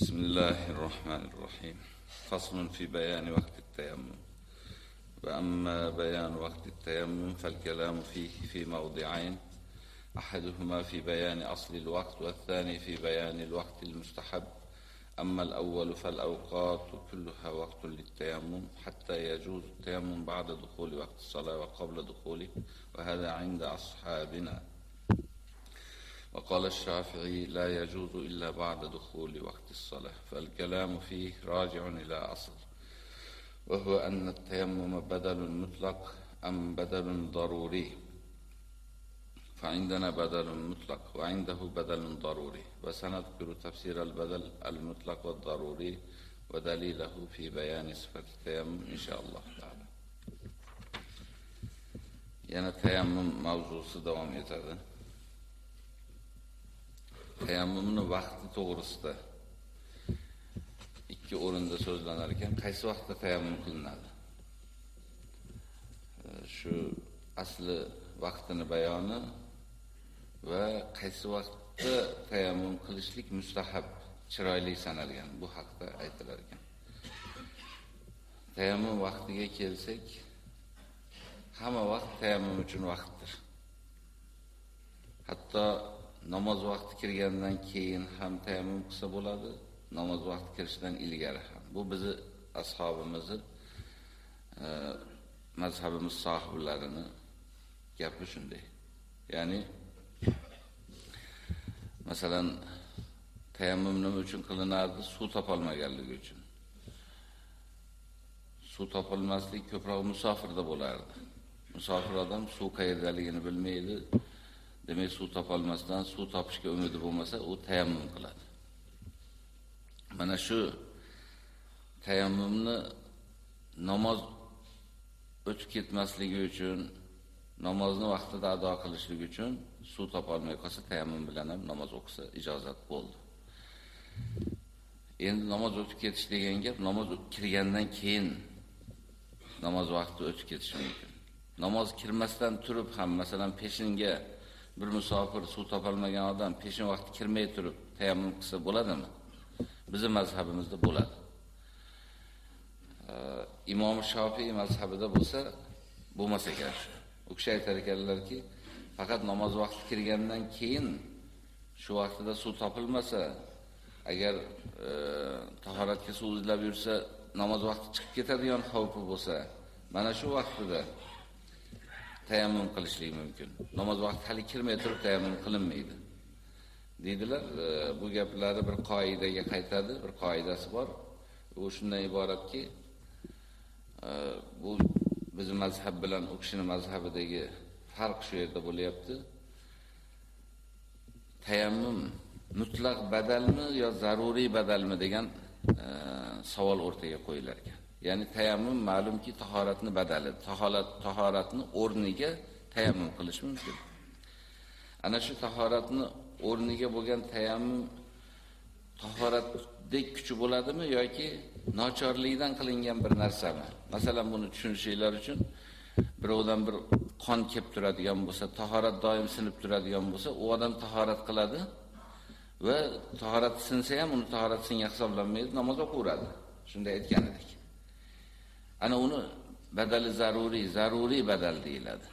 بسم الله الرحمن الرحيم. فصل في بيان وقت التيمم. وأما بيان وقت التيمم فالكلام فيه في موضعين. أحدهما في بيان أصل الوقت والثاني في بيان الوقت المستحب. أما الأول فالأوقات كلها وقت للتيمم حتى يجوز التيمم بعد دخول وقت الصلاة وقبل دخوله وهذا عند أصحابنا. وقال الشافعي لا يجوز إلا بعد دخول وقت الصلاة فالكلام فيه راجع إلى أصل وهو أن التيمم بدل مطلق أم بدل ضروري فعندنا بدل مطلق وعنده بدل ضروري وسنذكر تفسير البدل المطلق والضروري ودليله في بيان صفة التيمم إن شاء الله تعالى. يعني التيمم موضوع davom etadi tayammumni vaqti to'g'risida ikki o'rinda so'zlanar ekan, qaysi vaqtda tayammum qilinadi? Shu asli vaqtini bayoni va qaysi vaqtda tayammum qilishlik mustahab, chiroyli sanalgan bu haqda aytilar ekan. Tayammum vaqtiga kelsak, hamma vaqt tayammum uchun vaqtdir. Hatto namoz vaqti kirgandan keyin ham tayammum qilsa bo'ladi, namoz vaqti kirishidan ilgari ham. Bu bizi ashabimizni e, mazhabimiz sahiblarini gapi shunday. Ya'ni masalan tayammum nima uchun qilinardi? Suv topolmaganligi uchun. Suv topilmaslik ko'proq musofirda bo'lardi. Musofir odam suv qayerdaligini bilmaydi. Demak, suv topolmasdan suv topishga umidi bo'lmasa, u tayammum qiladi. Mana shu tayammumni namoz o'tib ketmasligi uchun, namozni vaqtida ado qilishlik uchun suv topolmay qolsa, tayammum bilan ham namoz o'qisa ijozat bo'ldi. Endi namoz o'tib ketish degan gap, namoz kirgandan keyin namoz vaqti o'tib ketishi mumkin. Namoz kirmasdan turib ham, masalan, peshinga bir musofir suv topolmagan odam peshin vaqti kirmay turib tayammum qilsa bo'ladimi? Bizning mazhabimizda bo'ladi. Imom Shofiy mazhabida bo'lsa, bo'lmas ekan. U kishi aytar ekanlarki, faqat namoz vaqti kirgandan keyin shu vaqtida suv topilmasa, agar e, tahoratga suv izlab yursa, namoz vaqti chiqib ketadigan xavfi bo'lsa, mana shu vaqtida tayammum qilishlik mumkin. Namoz vaqti hali kirmay turib tayammum qilinmaydi. Deydilar, e, bu gaplari bir qoidaga qaytadi, bir qoidasi bor. U shundan iboratki, e, bu bizning mazhab bilan u kishining mazhabidagi farq shu yerda bo'lyapti. Tayammum mutlaq badalmi yo zaruriy badalmi degan e, savol o'rtaga qo'yilar ekan. Ya'ni tayammum ma'lumki tahoratni badali, tahorat tahoratni o'rniga tayammum qilish mumkin. Ana shu tahoratni o'rniga bo'lgan tayammum tahoratdek kuchi bo'ladimi yoki nochorlikdan qilingan bir narsami? Masalan, buni tushunishinglar uchun birovdan bir qon kelib turadigan bo'lsa, tahorat doim sinib turadigan bo'lsa, u odam tahorat qiladi va tahorat sinsa ham uni tahorat singan hisoblanmaydi, namoz o'qiradi. Shunday aytgan edik. Ana uni badali zaruriy, zaruriy badal deyiladi.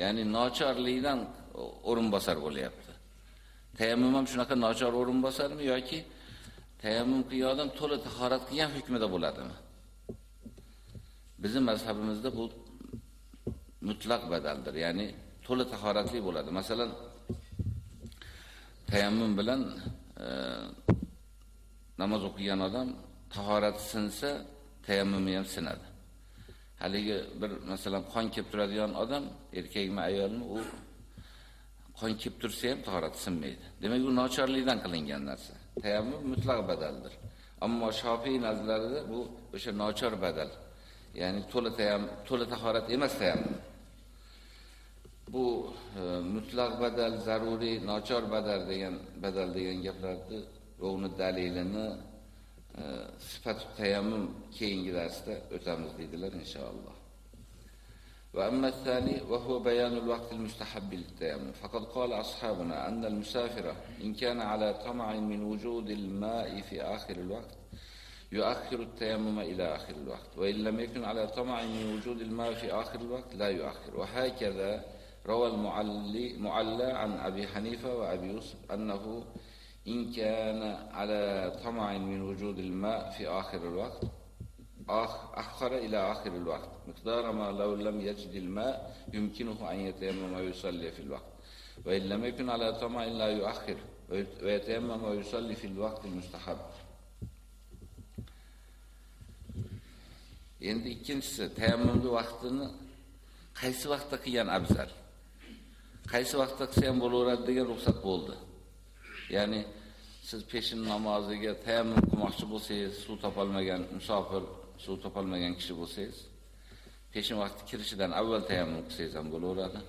Ya'ni nochorlikdan o'rin bosar bo'lyapti. Tayammum ham shunaqa nochor o'rin bosarmi yoki tayammum qilgan to'la tahorat qilgan hukmida bo'ladimi? Bizning mazhabimizda bu mutlaq badaldir. Ya'ni to'la tahoratli bo'ladi. Masalan, tayammum bilan e, namoz o'qigan odam tahorat sinsa, tayammumi ham sinadi. Haligi bir masalan qon kelib turadigan odam, erkakmi, ayolmi, u qon kelib tursa ham tahorat sinmaydi. Demak, u nochorlikdan qilingan narsa. Tayammum mutlaq badaldir. Ammo Shofiy nazarlarida bu o'sha nochor badal. Ya'ni to'la tayammum, to'la tahorat emas tayammum. Bu e, mutlaq badal, zaruriy, nochor badal degan badal degan gaplarni va uni dalilini sifat tayammum keyingi darsda o'tamiz deydilar inshaalloh. وأما الثاني وهو بيان الوقت المستحب للتيمم فقد قال أصحابنا أن المسافر إن كان على طمع من وجود الماء في آخر الوقت يؤخر التيمم إلى آخر الوقت وإن لم يكن على طمع من وجود الماء في آخر الوقت لا يؤخر وهكذا روى المعلي معلى عن أبي حنيفة وأبي يوسف أنه إن كان على طمع من وجود الماء في آخر الوقت أخر إلى آخر الوقت. مقدار ما لو لم يجد الماء يمكنه أن يتيمم ويصلي في الوقت. وإن لم يكن على طمع لا يؤخر ويتيمم ويصلي في الوقت المستحب. endi ikkinchisi tayammumni vaqtini qaysi vaqtda qilgan afzal qaysi vaqtda qilsa ham bo'laveradi degan ruxsat bo'ldi ya'ni siz peshin namoziga tayammum qilmoqchi bo'lsangiz suv topolmagan musofir suv topolmagan kishi bo'lsangiz peshin vaqti kirishidan avval tayammum qilsangiz ham bo'laveradi.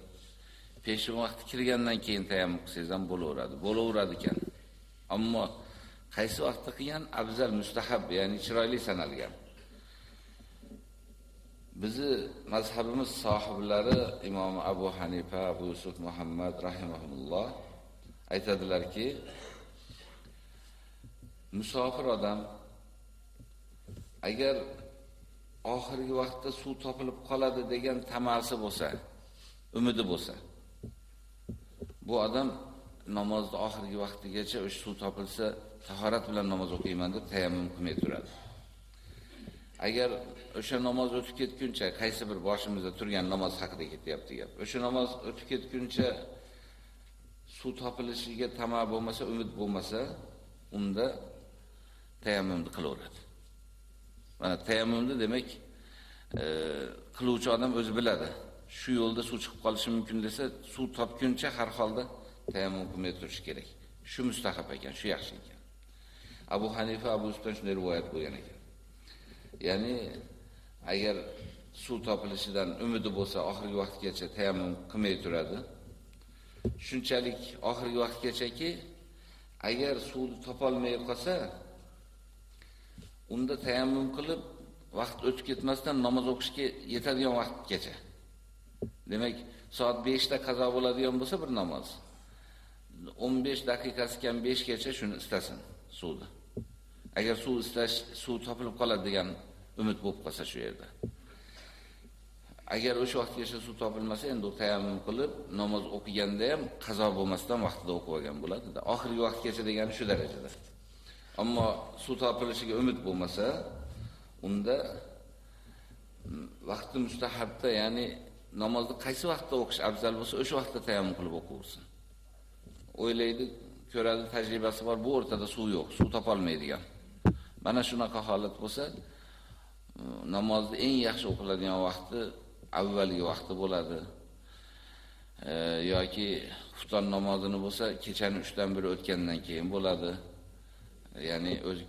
Peshin vaqti kirgandan keyin tayammum qilsangiz ham bo'laveradi. Bo'laveradi ekan. Ammo qaysi vaqtda qilgan? Afzal mustahab ya'ni chiroyli sanalgan. Bizi mazhabimiz sohiblari imom abu hanifa abu yusuf muhammad rahimahulloh aytadilarki musofir odam agar oxirgi vaqtda suv topilib qoladi degan tamasi bo'lsa umidi bo'lsa bu odam namozni oxirgi vaqtigacha o'sha suv topilsa tahorat bilan namoz o'qiyman deb tayammum qilmay turadi. Agar o'sha namoz o'tib ketguncha qaysi bir boshimizda turgan namoz haqida ketyapti gap o'sha namoz o'tib ketguncha suv topilishiga tama bo'lmasa umid bo'lmasa unda tayammumni qilaveradi. Mana tayammumni demak e, qiluvchi odam o'zi biladi. Shu yo'lda suv chiqib qolishi mumkin desa suv topguncha har holda tayammum qilmay turish kerak. Shu mustahab ekan shu yaxshi ekan. Abu hanifa abu yusufdan shunday rivoyat qilgan ekan. Ya'ni agar suv topilishidan umidi bo'lsa oxirgi vaqtgacha tayammum qilmay turadi shunchalik oxirgi vaqtgachaki agar suvni topolmay qolsa unda tayammum qilib vaqt o'tib ketmasdan namoz o'qishga yetadigan vaqtgacha. Demak soat 5 da qazo bo'ladigan bo'lsa bir namoz. 15 daqiqasi kam 5 gacha shuni istasin suvni agar suv istash suv topilib qoladi degan umid bo'lib qolsa shu yerda. Agar o'sha vaqtgacha suv topilmasa endi tayammum qilib namoz o'qiganda ham qazo bo'lmasdan vaqtida o'qib olgan bo'ladi oxirgi vaqtgacha degani shu darajada. Ammo suv topilishiga umid bo'lmasa unda mm, vaqti mustahabda ya'ni namozni qaysi vaqtda o'qish afzal bo'lsa o'sha vaqtda tayammum qilib o'qiversin o'ylaydi ko'radi tajribasi bor bu o'rtada suv yo'q suv topolmaydigan. Mana shunaqa holat bo'lsa mm, namozni eng yaxshi o'qiladigan vaqti avvalgi vaqti bo'ladi. E, yoki xufton namozini bo'lsa kechani 3 dan 1 o'tgandan keyin bo'ladi. E, ya'ni o'z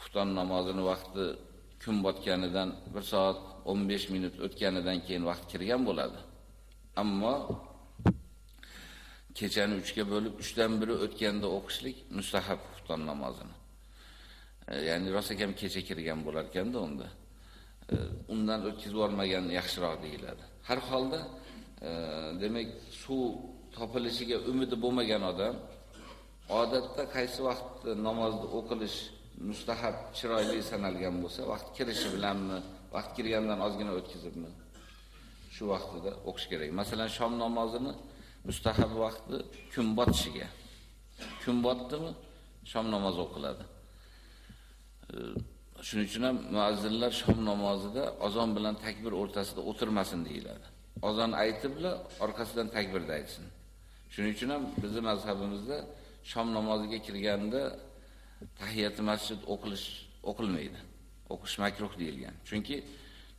xufton namozini vaqti kun botganidan 1 soat 15 minut o'tganidan keyin vaqt kirgan bo'ladi. Ammo kechani 3 ga bo'lib 3 dan 1 o'tganda o'qishlik mustahab xufton namozini. E, ya'ni rosa kam kecha kirgan bo'lar ekanda unda. Undan o'tkazib olmagan yaxshiroq deyiladi. Har holda e, demak suv topilishiga umidi bo'lmagan odam odatda qaysi vaqtda namozni o'qilish mustahab chiroyli sanalgan bo'lsa, vaqt kirishi bilanmi, vaqt kirgandan ozgina o'tkazibmi? Shu vaqtida o'qish kerak. Masalan, shom namozini mustahab vaqti kun botishiga. Kun botdimi, shom namozi o'qiladi. Shuning uchun ham muazzinlar shom namozida azon bilan takbir o'rtasida o'tirmasin deyiladi. Azon aytiblar, orqasidan takbirni aytsin. Shuning uchun ham bizning mazhabimizda shom namoziga kirganda tahiyat masjid o'qilish o'qilmaydi. O'qish makruh deyilgan. Chunki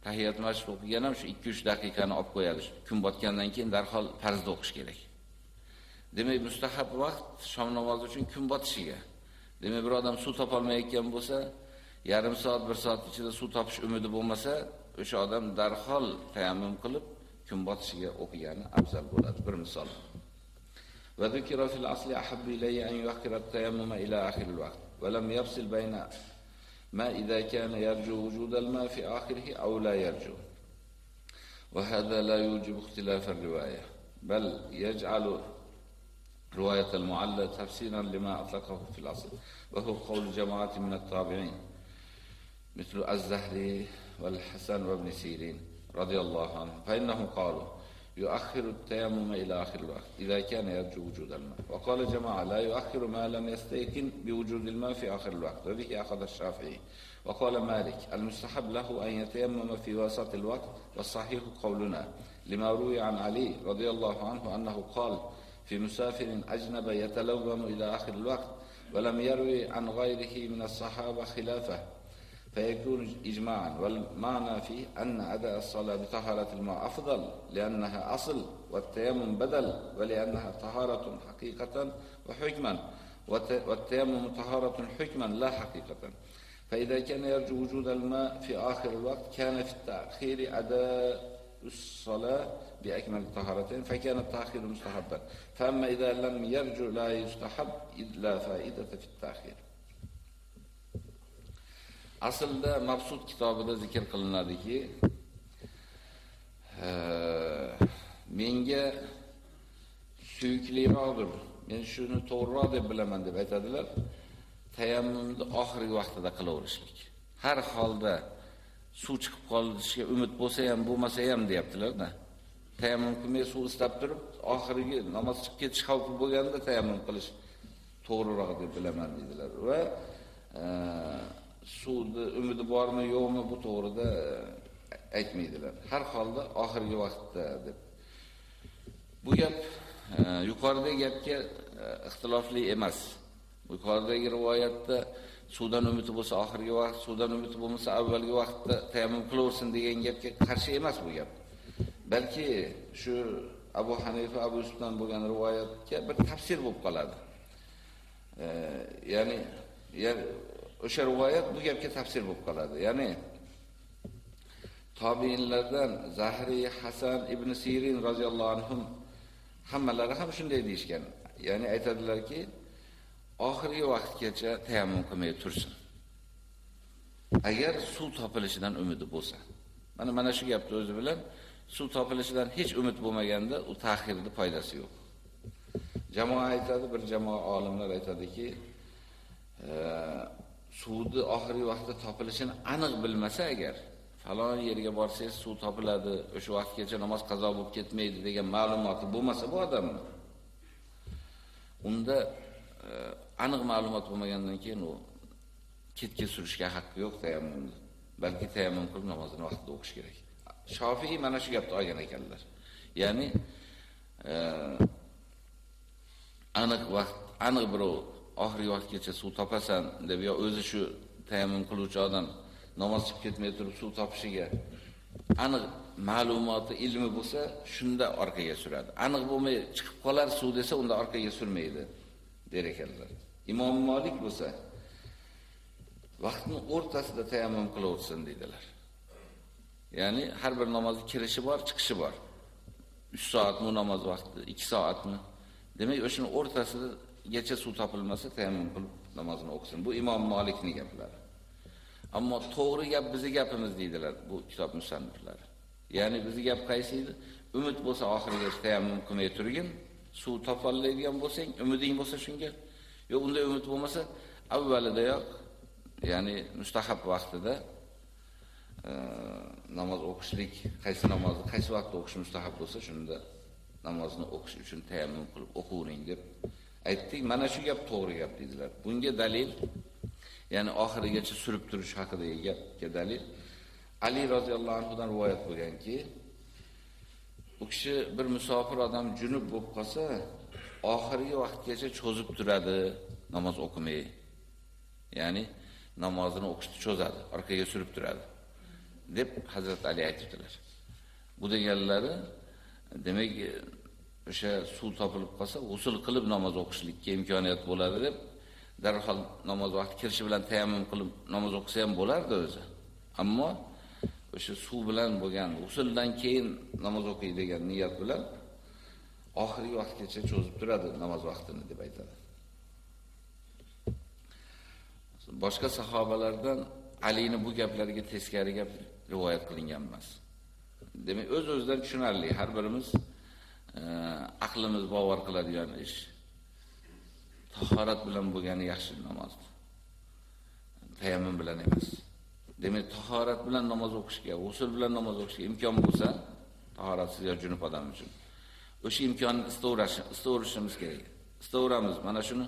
tahiyat masjid o'qigan ham shu 2-3 daqiqani olib qo'yadi. Kun botgandan keyin darhol farzni o'qish kerak. Demak, mustahab vaqt shom namozi uchun kun botishiga Demak, bir odam suv topolmayotgan bo'lsa, yarim soat, 1 soat ichida suv topish umidi bo'lmasa, o'sha odam darhol tayammum qilib kun botishiga o'qigani afzal bo'ladi. Bir misol. Va zikra fil asli ahabbu ilayya an yuakhkhira at-tayammuma ila akhir al-vaqt va lam yafsil bayna ma idha kana yarju wujud al-ma fi akhirih aw la yarju. وهذا لا يوجب اختلاف الرواية بل يجعل رواية المعلى تفسيرا لما أطلقه في الأصل وهو قول جماعة من التابعين مثل الزهري والحسن وابن سيرين رضي الله عنهم فإنهم قالوا يؤخر التيمم إلى آخر الوقت إذا كان يرجو وجود الماء. وقال جماعة لا يؤخر ما لم يستيقن بوجود الماء في آخر الوقت وبه أخذ الشافعي. وقال مالك المستحب له أن يتيمم في وسط الوقت والصحيح قولنا لما روي عن علي رضي الله عنه أنه قال في مسافر أجنب يتلوم إلى آخر الوقت ولم يروي عن غيره من الصحابة خلافه. فيكون إجماعا. والمعنى فيه أن أداء الصلاة بطهارة الماء أفضل لأنها أصل والتيمم بدل ولأنها طهارة حقيقة وحكما. والتيمم طهارة حكما لا حقيقة. فإذا كان يرجو وجود الماء في آخر الوقت كان في التأخير أداء الصلاة بأكمل الطهارتين فكان التأخير مستحبا. فأما إذا لم يرجو لا يستحب لا فائدة في التأخير. Aslida mabsud kitobida zikr qilinadiki e, menga suyukliroqdir. Men shuni to'g'riroq deb bilaman deb aytadilar. Tayammumni oxirgi vaqtida qilaverishlik. Har holda suv chiqib qolishiga umid bo'lsa ham bo'lmasa ham deyaptilarda. Tayammum qilmay suv istab turib oxirgi namoz chiqib ketish xavfi bo'lganda tayammum qilish to'g'riroq deb bilaman dedilar va e, suvni umidi bormi yo'qmi bu to'g'rida e, aytmaydilar. Har holda oxirgi vaqtda deb. Bu gap e, yuqoridagi gapga e, ixtilofli emas. Yuqoridagi rivoyatda suvdan umidi bo'lsa oxirgi vaqt, suvdan umidi bo'lmasa avvalgi vaqtda tayammum qilaversin degan gapga qarshi emas bu gap. Balki shu Abu Hanifa, Abu Yusufdan bo'lgan rivoyatga bir tafsir bo'lib qoladi. Ya'ni, ya'ni o'sha rivoyat bu gapga tafsir bo'lib qoladi. Ya'ni tobiinlardan Zahri, Hasan ibn Sirin roziyallohu anhum hammalari ham shunday deyishgan. Ya'ni aytadilarki, oxirgi vaqtgacha tayammum qilmay tursin. Agar suv topilishidan umidi bo'lsa. Mana mana shu gapni o'zi bilan suv topilishidan hech umid bo'lmaganda u ta'xirning foydasi yo'q. Jamoa aytadi, bir jamoa olimlar aytadiki, suvni oxirgi vaqtda topilishini aniq bilmasa agar falon yerga borsangiz suv topiladi, o'sha vaqtgacha namoz qazo bo'lib ketmaydi degan ma'lumoti bo'lmasa bu odamni unda e, aniq ma'lumot bo'lmagandan keyin u ketga surishga haqqi yo'q tayammumni. Balki tayammum qilib namozini vaqtida o'qish kerak. Shofiy mana shu gapni olgan ekanlar. Ya'ni e, aniq vaqt, aniq birov oxirgi vaqtgacha suv topasan deb yo o'zi shu tayammum qiluvchi odam namoz chiqib ketmay turib suv topishiga aniq ma'lumoti, ilmi bo'lsa, shunda orqaga suradi. Aniq bo'lmay chiqib qolar suv desa, unda orqaga surmaydi, der ekanlar. Imom Malik bo'lsa, vaqtning o'rtasida tayammum qilaversin dedilar. Ya'ni har bir namozning kirishi bor, chiqishi bor. 3 soatmi namoz vaqti, 2 soatmi? Demak, o'shaning o'rtasida gacha suv topilmasa tayammum qilib namozini o'qisin. Bu Imom Malikning gaplari. Ammo to'g'ri gap bizning gapimiz deydilar bu kitob musanniflari. Ya'ni bizning gap qaysi edi? Umid bo'lsa oxiriga tayammum qilmay turgin, suv topolmaydigan bo'lsang, umiding bo'lsa shunga. Yo'q, unday umid bo'lmasa, avvalidayoq, ya'ni mustahab vaqtida e, namoz o'qishlik, qaysi namozni qaysi vaqtda o'qish mustahab bo'lsa, shunda namozni o'qish uchun tayammum qilib o'qivering deb aytdik. Mana shu gap to'g'ri gap dedilar. Bunga dalil, ya'ni oxirigacha surib turish haqidagi gapga dalil Ali roziyallohu anhu dan rivoyat bo'lganki, u kishi bir musofir odam junub bo'lib qolsa, oxirgi vaqtgacha cho'zib turadi namoz o'qimay. Ya'ni namozini o'qishni cho'zadi, orqaga surib turadi deb Hazrat Ali aytibdilar. Bu deganlari demak o'sha suv topilib qolsa, g'usl qilib namoz o'qishlikka imkoniyat bo'ladi deb darhol namoz vaqti kirishi bilan tayammum qilib namoz o'qisa ham bo'lardi o'zi. Ammo o'sha suv bilan bo'lgan g'usldan keyin namoz o'qiy degan niyat bilan oxirgi vaqtgacha cho'zib turadi namoz vaqtini deb aytadi. Boshqa sahobalardan Alini bu gaplariga teskari gap rivoyat qilingan emas. demak o'z-o'zidan tushunarli har birimiz aqlimiz bovar qiladigan ish tahorat bilan bo'lgani yaxshi namoz. Tayammum bilan emas. Demak, tahorat bilan namoz o'qishga, g'usl bilan namoz o'qishga imkon bo'lsa, tahoratsiz yo junub odam uchun o'sha imkonni istaveramiz, istaverishimiz kerak. Istaveramiz, mana shuni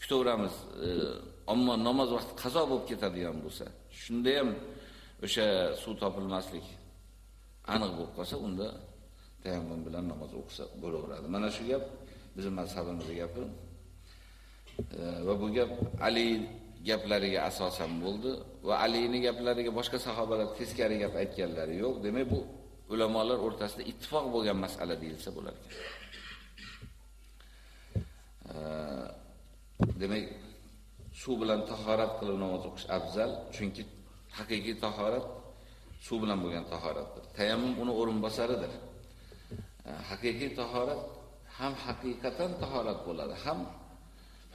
kutaveramiz. Ammo namoz vaqti qazo bo'lib ketadigan bo'lsa, shunda ham o'sha suv topilmaslik aniq bo'lib qolsa, unda tayammum bilan namoz o'qisa bo'laveradi. Mana shu gap bizning mazhabimizning gapi. va bu gap Ali gaplariga asosan bo'ldi va Alini gaplariga boshqa sahobalar teskari gap aytganlari yo'q. Demak, bu ulamolar o'rtasida ittifoq bo'lgan masala deyilsa bo'lar ekan. Demak, suv bilan tahorat qilib namoz o'qish afzal, chunki haqiqiy tahorat suv bilan bo'lgan tahoratdir. Tayammum uni o'rinbosaridir. Haqiqiy tahorat ham haqiqatan tahorat bo'ladi, ham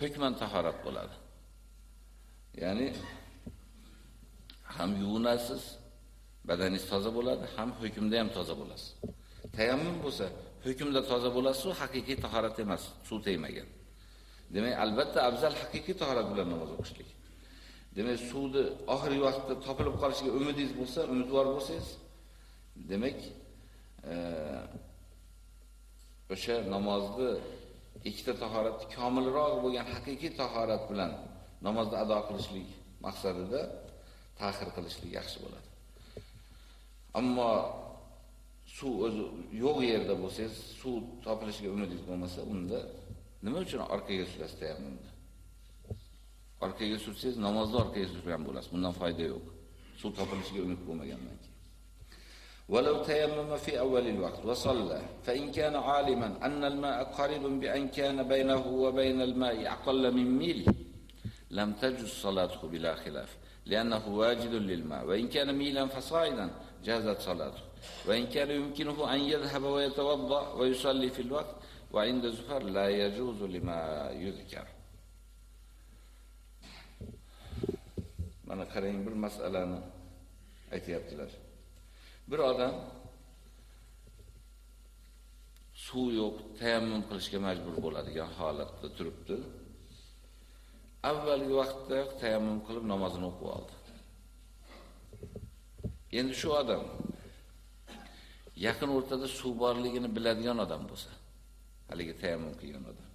hukman tahorat bo'ladi. Ya'ni ham yuvinasiz, badaningiz toza bo'ladi, ham hukmda ham toza bo'lasiz. Tayammum bo'lsa, hukmda toza bo'lasiz, haqiqiy tahorat emas, suv tegmagan. Demak, albatta afzal haqiqiy tahorat bilan namoz o'qishlik. Demak, suvni oxirgi vaqtda topilib qolishiga umidingiz bo'lsa, umidvor bo'lsangiz, demak, e, o'sha namozni ikkita tahorat komilroq bo'lgan haqiqiy tahorat bilan namozni ado qilishlik maqsadida ta'xir qilishlik yaxshi bo'ladi. Ammo suv o'zi yo'q yerda bo'lsangiz, suv topilishiga umidingiz bo'lmasa, unda nima uchun orqaga surasiz tayammumda? Orqaga sursangiz, namozni orqaga surgan bo'lasiz. Bundan foyda yo'q. Suv topilishiga umid bo'lmagandan. ولو تيمم في أول الوقت وصلى فإن كان عالما أن الماء قريب بأن كان بينه وبين الماء أقل من ميل لم تجز صلاته بلا خلاف لأنه واجد للماء. وإن كان ميلا فصاعدا جازت صلاته. وإن كان يمكنه أن يذهب ويتوضأ ويصلي في الوقت وعند زفر لا يجوز لما يذكر. mana qarang bir masalani aytyaptilar Bir odam suv yo'q, tayammum qilishga majbur bo'ladigan holatda turibdi. Avvalgi vaqtda tayammum qilib namozini o'qib oldi. Endi shu odam yaqin o'rtada suv borligini biladigan odam bo'lsa, haligi tayammum qilgan odam.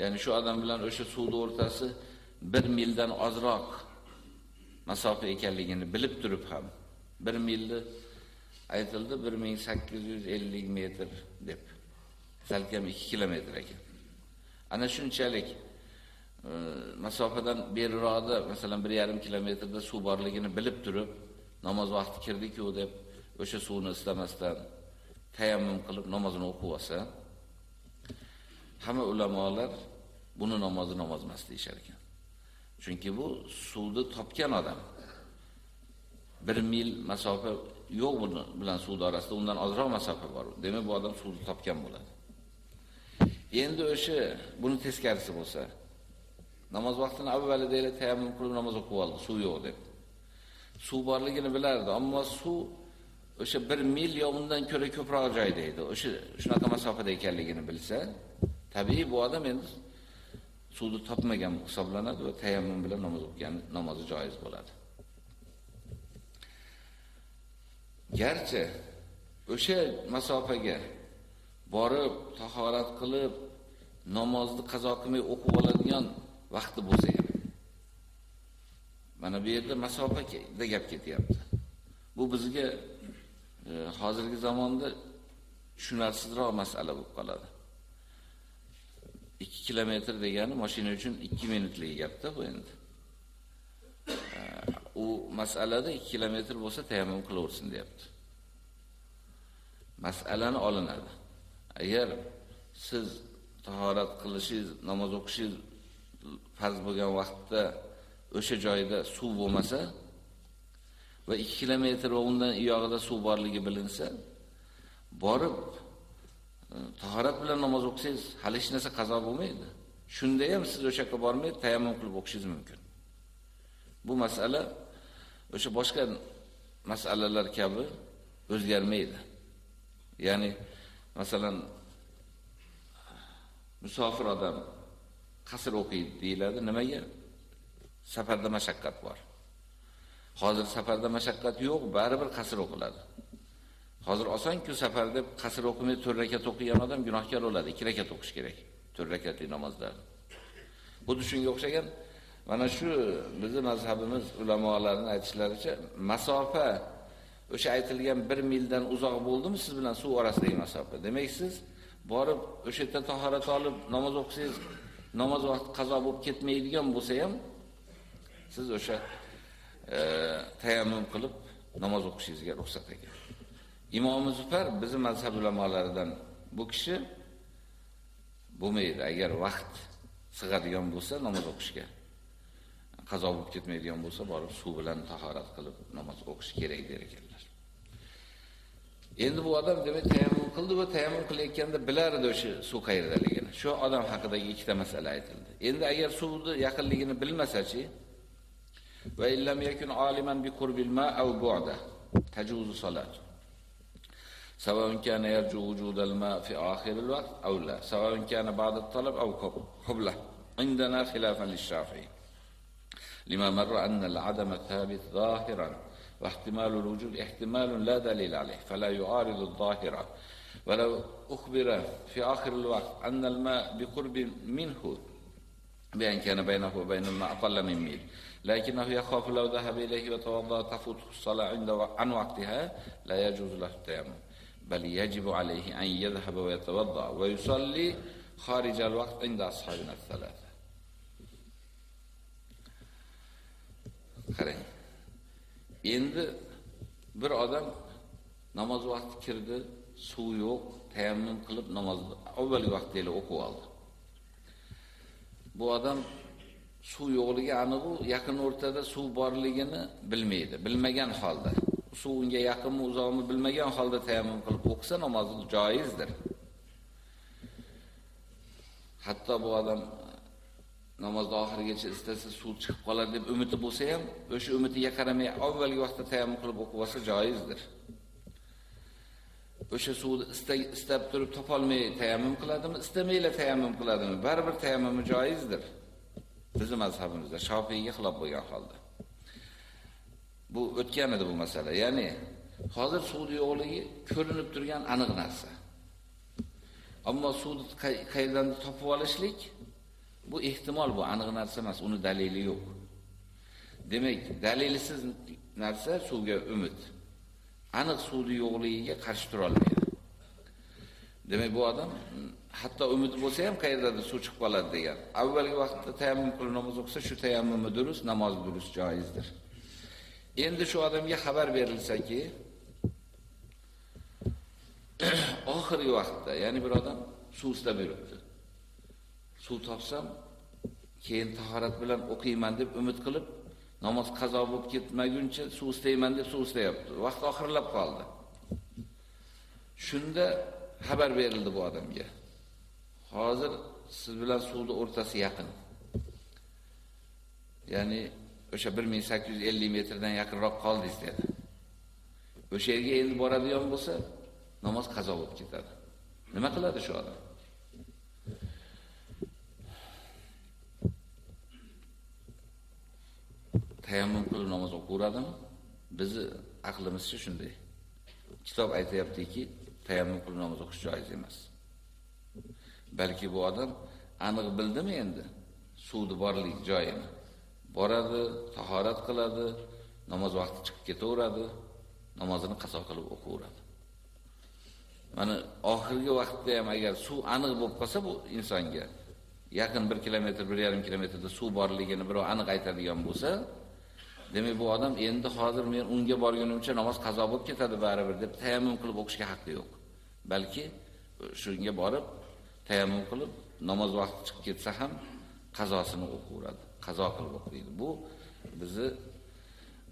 Ya'ni shu odam bilan o'sha suvning o'rtasi 1 mildan ozroq masofa ekanligini bilib turib ham bir milli aytildi 1850 metr deb. Salkam 2 kilometr ekan. Ana shunchalik e, masofadan beriroqda, masalan 1,5 kilometrda suv borligini bilib turib, namoz vaqti kirdi-ku deb o'sha suvni istamasdan tayammum qilib namozini o'qib olsa, hamma ulamolar buni namozi namoz emas deyshar ekan. Chunki bu suvni topgan odam. Bir mil masofa yo'q buni bilan suv orasida undan ozroq masofa bor. Demak, bu odam suvni topgan bo'ladi. Endi o'sha buni teskarisi bo'lsa, namoz vaqtini avvalida ila tayammum qilib namoz o'qib oldi, suv yo'q deb. Suv borligini bilardi, ammo suv o'sha 1 mil yo undan ko'ra ko'proq joyda edi. O'sha shunaqa masofada ekanligini bilsa, tabiiy bu odam endi suvni topmagan hisoblanadi va tayammum bilan namoz o'qigan namozi joiz bo'ladi. Garchi o'sha masofaga borib tahorat qilib namozni qazo qilmay o'qib oladigan vaqti bo'lsa ham mana bu yerda masofada gap ketyapti. Bu bizga e, hozirgi zamonda tushunarsizroq masala bo'lib qoladi. 2 kilometr degani mashina uchun 2 minutlik gapda bu endi. U masalada 2 kilometr bo'lsa tayammum qilaversin deyapti. Masalani olinadi. Agar siz tahorat qilishingiz, namoz o'qishingiz farz bo'lgan vaqtda o'sha joyda suv bo'lmasa va 2 kilometr va undan iyog'ida suv borligi bilinsa, borib e, tahorat bilan namoz o'qisangiz, hali hech narsa qazo bo'lmaydi. Shunda ham siz o'sha yerga bormay tayammum qilib o'qishingiz mumkin. Bu masala o'sha boshqa masalalar kabi o'zgarmaydi. Ya'ni masalan musofir odam qasr o'qiydi deyiladi. Nimaga? Safarda mashaqqat bor. Hozir safarda mashaqqat yo'q, baribir qasr o'qiladi. Hozir oson-ku safar deb qasr o'qimay 4 rakat o'qigan odam gunohkor bo'ladi. 2 rakat o'qish kerak. 4 rakatli namozlar. Bu shunga o'xshagan mana shu bizning mazhabimiz ulamolarining aytishlaricha masofa o'sha aytilgan 1 mildan uzoq bo'ldimi siz bilan suv orasidagi masofa. Demak siz borib o'sha yerda tahorat olib namoz o'qisangiz, namoz vaqti qazo bo'lib ketmaydigan bo'lsa ham siz o'sha e, tayammum qilib namoz o'qishingizga ruxsat ekan. Imom Zufar bizning mazhab ulamolaridan bu kishi bo'lmaydi agar vaqt sig'adigan bo'lsa namoz o'qishga. Qazo bo'lib ketmaydigan bo'lsa borib suv bilan tahorat qilib namoz o'qish kerak der ekanlar. Endi bu odam demak tayammum qildi va tayammum qilayotganda bilardi o'sha suv qayerdaligini. Shu odam haqidagi ikkita masala aytildi. Endi agar suvni yaqinligini bilmasa-chi, va illam yakun aliman bi qurbil ma aw bu'da tajuzu salatu. سواء كان يرجو وجود الماء في آخر الوقت أو لا سواء كان بعد الطلب أو قبله عندنا خلافا للشافعي لما مر أن العدم الثابت ظاهرا واحتمال الوجود احتمال لا دليل عليه فلا يعارض الظاهرة ولو أخبر في آخر الوقت أن الماء بقرب منه بأن كان بينه وبين الماء أقل من ميل لكنه يخاف لو ذهب إليه وتوضأ تفوت الصلاة عند عن وقتها لا يجوز له التيمم. بل يجب عليه أن يذهب ويتوضأ ويصلي خارج الوقت عند أصحابنا الثلاثة. Qarang. Endi bir odam namoz vaqti kirdi suv yo'q tayammum qilib namozni avvalgi vaqtda o'qib oldi. Bu odam suv yo'qligi aniq yaqin o'rtada suv borligini bilmaydi bilmagan holda. Suv unga yaqinmi uzoqmi bilmagan holda tayammum qilib o'qisa namozi joizdir. Hatto bu odam namozda oxirigacha istasa suv chiqib qolar deb umidi bo'lsa ham, o'sha umidiga qaramay avvalgi vaqtda tayammum qilib o'qib olsa joizdir. O'sha suvni istab turib topolmay tayammum qiladimi, istamayla tayammum qiladimi, baribir tayammumi joizdir. Bizning mazhabimizda Shofiyga xilof bo'lgan holda. Bu o'tgan edi bu masala. Ya'ni hozir suvni yo'qligi ko'rinib turgan aniq narsa. Ammo suvni qayerdan topib olishlik bu ehtimol bu aniq narsa emas, uni dalili yo'q. Demak, dalilsiz narsa suvga umid. Aniq suvni yo'qligiga qarshi tura olmaydi. Demak, bu odam hatto umidi bo'lsa ham qayerdadir suv chiqib qoladi degan. Avvalgi vaqtda tayammum qilib namoz o'qisa, shu tayammumi durust, namoz durust joizdir. Endi shu odamga xabar berilsa-ki, oxirgi vaqtda, ya'ni bir odam suv istab yuribdi. Suv topsam, keyin tahorat bilan o'qiyman deb umid qilib, namoz qazo bo'lib ketmaguncha suv istayman deb suv istayapti. Vaqt oxirlab qoldi. Shunda xabar berildi bu odamga. Hozir siz bilan suvning o'rtasi yaqin. Ya'ni o'sha 1850 metrdan yaqinroq qoldingiz dedi. O'sha yerga endi boradigan bo'lsa, namoz qazo bo'lib ketadi. Nima qiladi shu odam? Tayammum qilib namoz o'qiradimi? Bizi aqlimizcha shunday. Kitob aytayaptiki, tayammum qilib namoz o'qish joiz emas. Balki bu odam aniq bildimi endi suvni borlik joyini. boradi, tahorat qiladi, namoz vaqti chiqib ketaveradi, namozini qaso qilib o'qiveradi. Mana oxirgi vaqtda ham agar suv aniq bo'lib qolsa bu insonga yaqin 1 kilometr, 1,5 kilometrda suv borligini birov aniq aytadigan bo'lsa, demak bu odam endi hozir men unga borgunimcha namoz qazo bo'lib ketadi baribir deb tayammum qilib o'qishga haqqi yo'q. Balki shunga borib tayammum qilib namoz vaqti chiqib ketsa ham qazosini o'qiveradi. qazo qilib o'qiydi. Bu bizni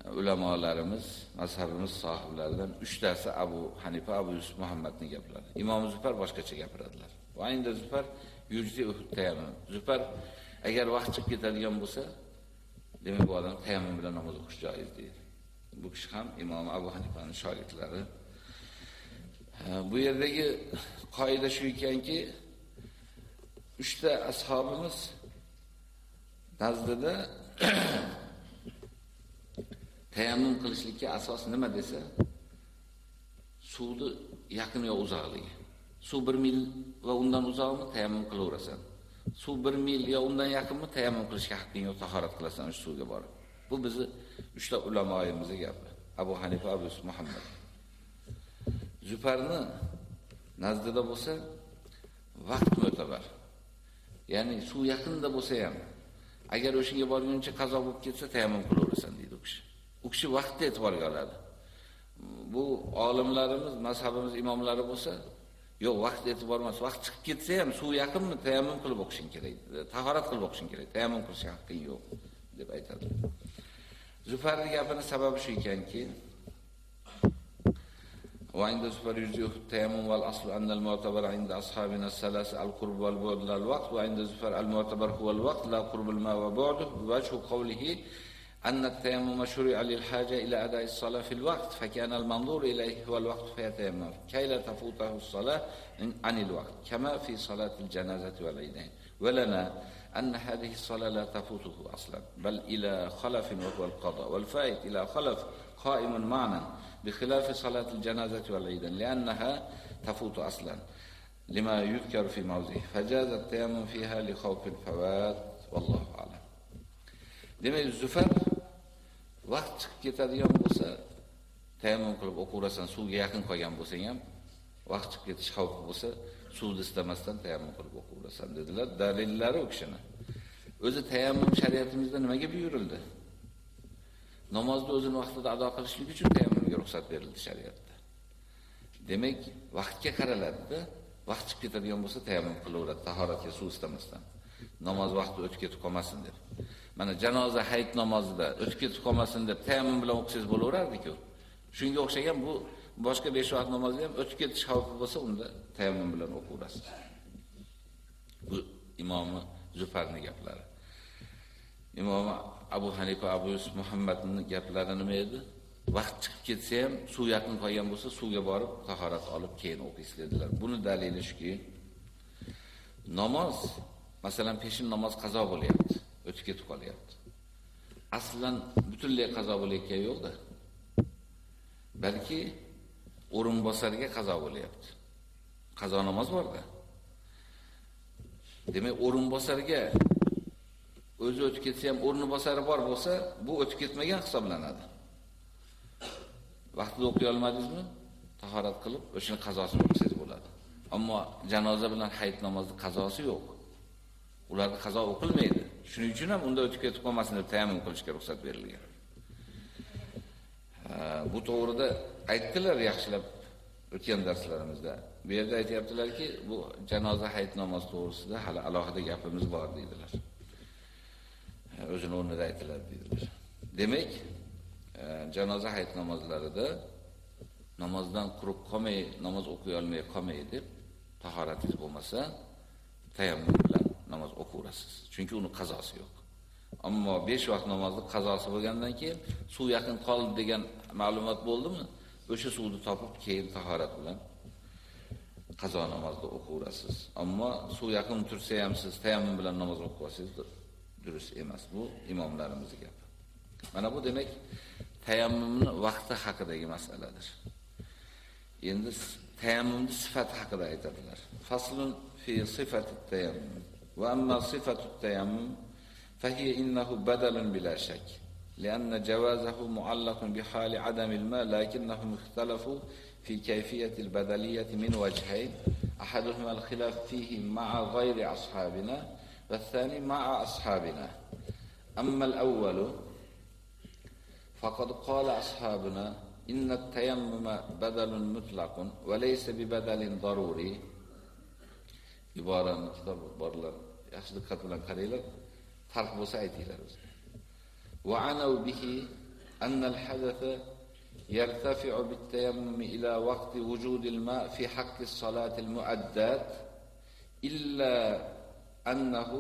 e, ulamolarimiz, mazhabimiz sohiblaridan 3 tasi Abu Hanifa, Abu Yusuf Muhammadning gaplari. Imom Zufar boshqacha gapiradilar. Va endi Zufar yurji tayammum. Zufar agar vaqt chiqib ketadigan bo'lsa, demak bu odam tayammum bilan namoz o'qish joiz deydi. Bu kishi ham Imom Abu Hanifaning shogirdlari bu yerdagi qoida shu ekanki, ta ashobimiz nazdida tayammum qilishlikka asos nima desa, suvni yaqin yo uzoqligi. Suv 1 mil va undan uzoqmi tayammum qilaverasan. Suv 1 mil yo undan yaqinmi tayammum qilishga haqqing yo'q, tahorat qilasan o'sha suvga borib. Bu bizni uchta ulamoyimizning gapi. Abu Hanifa, Abu Muhammad. Zufarni nazdida bo'lsa vaqt mo'tabar. Ya'ni suv yaqinda bo'lsa ham agar o'shinga borguncha qazo bo'lib ketsa tayammum qilaverasan deydi u kishi. U kishi vaqtni e'tiborga oladi. Bu olimlarimiz, mazhabimiz imomlari bo'lsa, yo'q, vaqt e'tibor emas, vaqt chiqib ketsa ham suv yaqinmi tayammum qilib o'qishing kerak, tahorat qilib o'qishing kerak, tayammum qilishga haqqing yo'q deb aytadi. Zufarning gapini sababi shu ekanki, وعند زفر يجزئه التيمم والأصل أن المعتبر عند أصحابنا الثلاثة القرب والبعد لا الوقت وعند زفر المعتبر هو الوقت لا قرب الماء وبعده وجه قوله أن التيمم شرع للحاجة إلى أداء الصلاة في الوقت فكان المنظور إليه هو الوقت فيتيمم. كي لا تفوته الصلاة عن الوقت كما في صلاة الجنازة والعيدين. ولنا أن هذه الصلاة لا تفوته أصلا بل إلى خلف وهو القضاء. والفائت إلى خلف قائم معنا بخلاف صلاة الجنازة والعيدين لأنها تفوت أصلا لما يذكر في موضعه. فجاز التيمم فيها لخوف الفوات والله أعلم. demak zufar vaqt chiqib ketadigan bo'lsa tayammum qilib o'qirasan suvga yaqin qolgan bo'lsang ham vaqt chiqib ketish xavfi bo'lsa suvni istamasdan tayammum qilib o'qirasan dedilar dalillari u kishini o'zi tayammum shariatimizda nimaga buyurildi namozni o'zini vaqtida ado qilishlik uchun tayammumga ruxsat berildi shariatda. Demak, vaqtga qaraladi-da. Vaqt chiqib ketadigan bo'lsa tayammum qilaveradi, tahoratga suv istamasdan. Namoz vaqti o'tib ketib qolmasin deb. Mana janoza hayit namozida o'tib ketib qolmasin deb tayammum bilan o'qisangiz bo'laverardi-ku. Shunga o'xshagan bu boshqa 5 vaqt namozda ham o'tib ketish xavfi bo'lsa, unda tayammum bilan o'qiverasiz. Bu imomi Zufarning gaplari. Imom Abu Hanifa, Abu Yusuf Muhammadning gaplari nima edi? Vaqt chiqib ketsa ham, suv yaqin qolgan bo'lsa, suvga borib tahorat olib keyin o'qiysiz dedilar. Buni dalili shuki, namoz, masalan, peshin namoz qazo bo'lyapti, o'tib ketib qolyapti. Aslan butunlay qazo bo'layotgan yo'qda. Balki o'rin bosarga qazo bo'lyapti. Qazo namoz borda. Demak, o'rin bosarga o'zi o'tib ketsa ham o'rni bosari bor bo'lsa, bu o'tib ketmagan hisoblanadi. Vaqtida o'qiy olmadingizmi? Tahorat qilib, o'shani qazosini o'qisangiz bo'ladi. Ammo janoza bilan hayit namozining qazosi yo'q. Ularni qazo o'qilmaydi. Shuning uchun ham unda o'tib ketib qolmasin deb tayammum qilishga ruxsat berilgan. Bu to'g'rida aytdilar yaxshilab o'tgan darslarimizda. Bu yerda aytayaptilarki, bu janoza hayit namozi to'g'risida hali alohida gapimiz bor deydilar. o'zini o'rnida aytiladi deydilar. Demak, janoza hayit namozlarida namozdan quruq qolmay, namoz o'qiy olmay qolmay deb tahoratingiz bo'lmasa, tayammum bilan qilasiz. Chunki uni qazosi yo'q. Ammo 5 vaqt namozning qazosi bo'lgandan keyin suv yaqin qoldi degan ma'lumot bo'ldimi? O'sha suvni topib keyin tahorat bilan qazo namozda o'qiverasiz. Ammo suv yaqin tursa ham siz tayammum bilan namoz o'qiyasiz, durust emas. Bu imomlarimizning gapi. Mana bu demak tayammumni vaqti haqidagi masaladir. Endi tayammumni sifati haqida aytadilar. Faslun fi sifati tayammum. Amma sifatu tayammum فهي إنه بدل بلا شك لأن جوازه معلق بحال عدم الماء لكنهم اختلفوا في كيفية البدلية من وجهين أحدهما الخلاف فيه مع غير أصحابنا والثاني مع أصحابنا. أما الأول فقد قال أصحابنا إن التيمم بدل مطلق وليس ببدل ضروري. عبارة كتاب برلر yaxshi diqqat bilan qaranglar farq bo'lsa aytinglar وعنوا به أن الحدث يرتفع بالتيمم إلى وقت وجود الماء في حق الصلاة المؤدات إلا أنه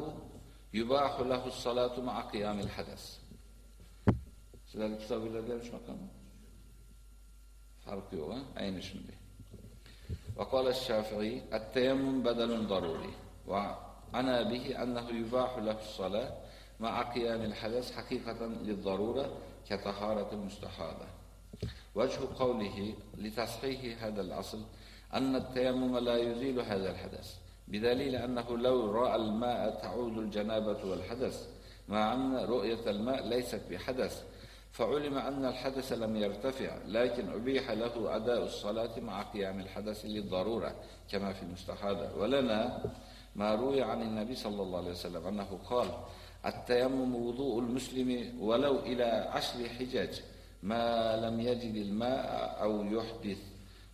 يباح له الصلاة مع قيام الحدث. shunaqa farq yo'q a ayni shunday وقال الشافعي التيمم بدل ضروري وعنى به أنه يباح له الصلاة مع قيام الحدث حقيقة للضرورة كطهارة المستحاضة وجه قوله لتصحيح هذا الأصل أن التيمم لا يزيل هذا الحدث بدليل أنه لو رأى الماء تعود الجنابة والحدث مع أن رؤية الماء ليست بحدث فعلم أن الحدث لم يرتفع لكن أبيح له أداء الصلاة مع قيام الحدث للضرورة كما في المستحاضة ولنا ما روي عن النبي صلى الله عليه وسلم أنه قال التيمم وضوء المسلم ولو إلى عشر حجاج ما لم يجد الماء أو يحدث.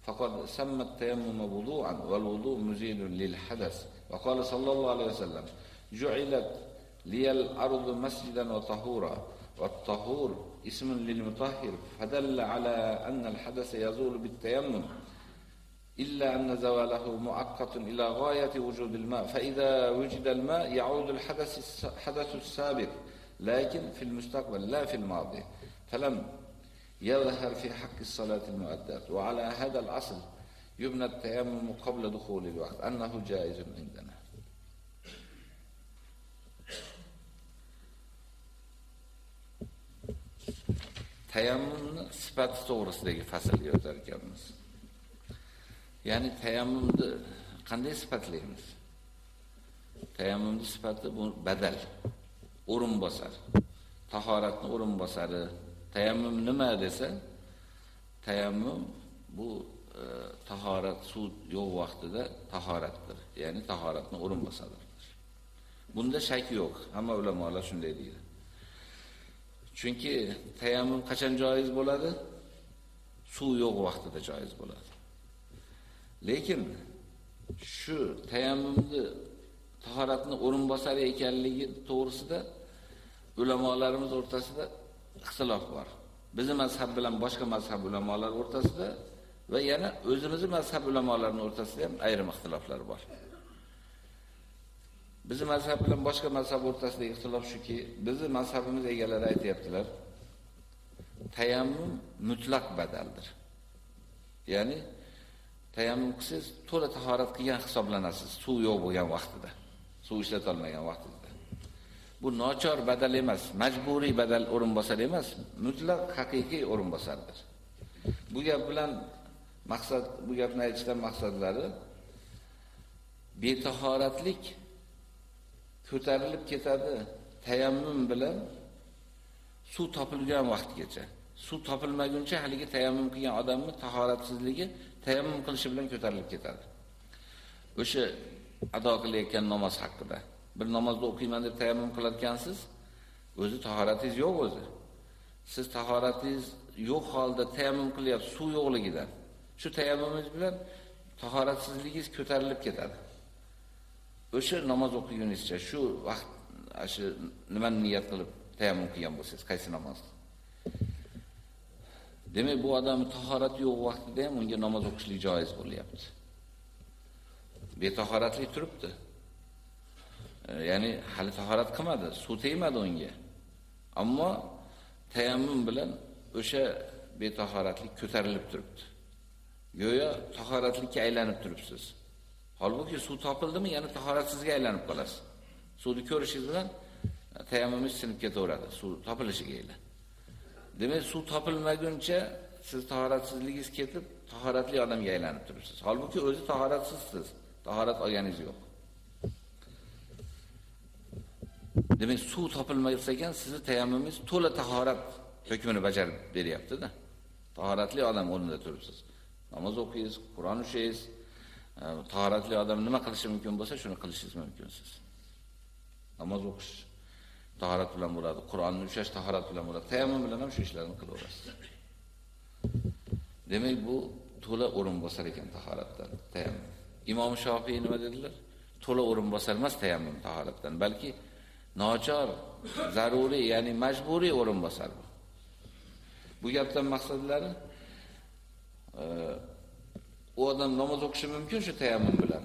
فقد سمى التيمم وضوءا والوضوء مزيل للحدث. وقال صلى الله عليه وسلم جعلت لي الأرض مسجدا وطهورا والطهور اسم للمطهر فدل على أن الحدث يزول بالتيمم إلا أن زواله مؤقت إلى غاية وجود الماء فإذا وجد الماء يعود الحدث الحدث السابق لكن في المستقبل لا في الماضي. فلم يظهر في حق الصلاة المؤداة وعلى هذا الأصل يبنى التيمم قبل دخول الوقت أنه جائز عندنا. Tayammumni sifati to'g'risidagi faslga o'tar ekanmiz. Ya'ni tayammumni qanday sifatlaymiz? Tayammumni sifati bu badal, o'rin bosar. Tahoratni o'rin bosari. Tayammum nima desa, tayammum bu e, tahorat suv yo'q vaqtida tahoratdir. Ya'ni tahoratni o'rin bosadir. Bunda shak yo'q. Hamma ulamolar shunday deydi. Chunki tayammum qachon joiz bo'ladi? Suv yo'q vaqtida joiz bo'ladi. Lekin shu tayammumni tahoratni o'rin bosari ekanligi to'g'risida ulamolarimiz o'rtasida ixtilof bor. Bizning mazhab bilan boshqa mazhab ulamolar o'rtasida va yana o'zimizning mazhab ulamolarining o'rtasida ham ayrim ixtiloflar bor. Bizi mazhab bilan boshqa mazhab o'rtasidagi ixtilof shuki, bizni mazhabimiz egalari aytayaptilar. Tayammum mutlaq badaldir. Ya'ni tayammum qilsangiz to'la tahorat qilgan hisoblanasiz, suv yo'q bo'lgan vaqtida, suv ishlata olmagan vaqtida. Bu nochor badal emas, majburiy badal o'rin bosar emas, mutlaq haqiqiy o'rin bosardir. Bu gap bilan maqsad, bu gapni aytishdan maqsadlari betahoratlik ko'tarilib ketadi tayammum bilan suv topilgan vaqtgacha. Suv topilmaguncha haligi tayammum qilgan odamning tahoratsizligi tayammum qilishi bilan ko'tarilib ketadi. O'sha ado qilayotgan namoz haqida. Bir namozni o'qiyman deb tayammum qilarkansiz, o'zi tahoratingiz yo'q o'zi. Siz tahoratingiz yo'q holda tayammum qilyapsiz suv yo'qligidan. Shu tayammumingiz bilan tahoratsizligingiz ko'tarilib ketadi. O'sha namoz o'qiguningizcha shu vaqt shu nimani niyat qilib tayammum qilgan bo'lsangiz, qaysi namozni? Demak, bu odam tahorat yo'q vaqtida ham unga namoz o'qishlik joiz bo'lyapti. Betahoratlik turibdi. E, ya'ni hali tahorat qilmadi, suv tegmadi unga. Ammo tayammum bilan o'sha betahoratlik ko'tarilib turibdi. Go'yo tahoratlikka aylanib turibsiz. Holbuki suv topildimi, yana tahoratsizga aylanib qolasiz. Suvni ko'rishingiz bilan tayammumingiz sinib ketaveradi, suv topilishiga aylan. Demak, suv topilmaguncha siz tahoratsizligingiz ketib, tahoratli odamga aylanib turibsiz. Holbuki o'zi tahoratsizsiz, tahorat olganingiz yo'q. Demak, suv topilmasa ekan, sizni tayammumingiz to'la tahorat hukmini bajarib beryapti-da. Tahoratli odam o'rnida turibsiz. Namoz o'qiysiz, Qur'on o'qiysiz, tahoratli odam nima qilishi mumkin bo'lsa, shuni qilishingiz mumkin siz. Namoz o'qish tahorat bilan bo'ladi, Qur'onni ushlash tahorat bilan bo'ladi. Tayammum bilan ham shu ishlarni qilaverasiz. Demak, bu to'la o'rin bosar ekan tahoratdan, tayammum. Imom Shofiy nima dedilar? To'la o'rin bosar emas tayammum tahoratdan, balki nochor, zaruriy, ya'ni majburiy o'rin bosar bu. Bu gapdan maqsadlari u odam namoz o'qishi mumkin shu tayammum bilan.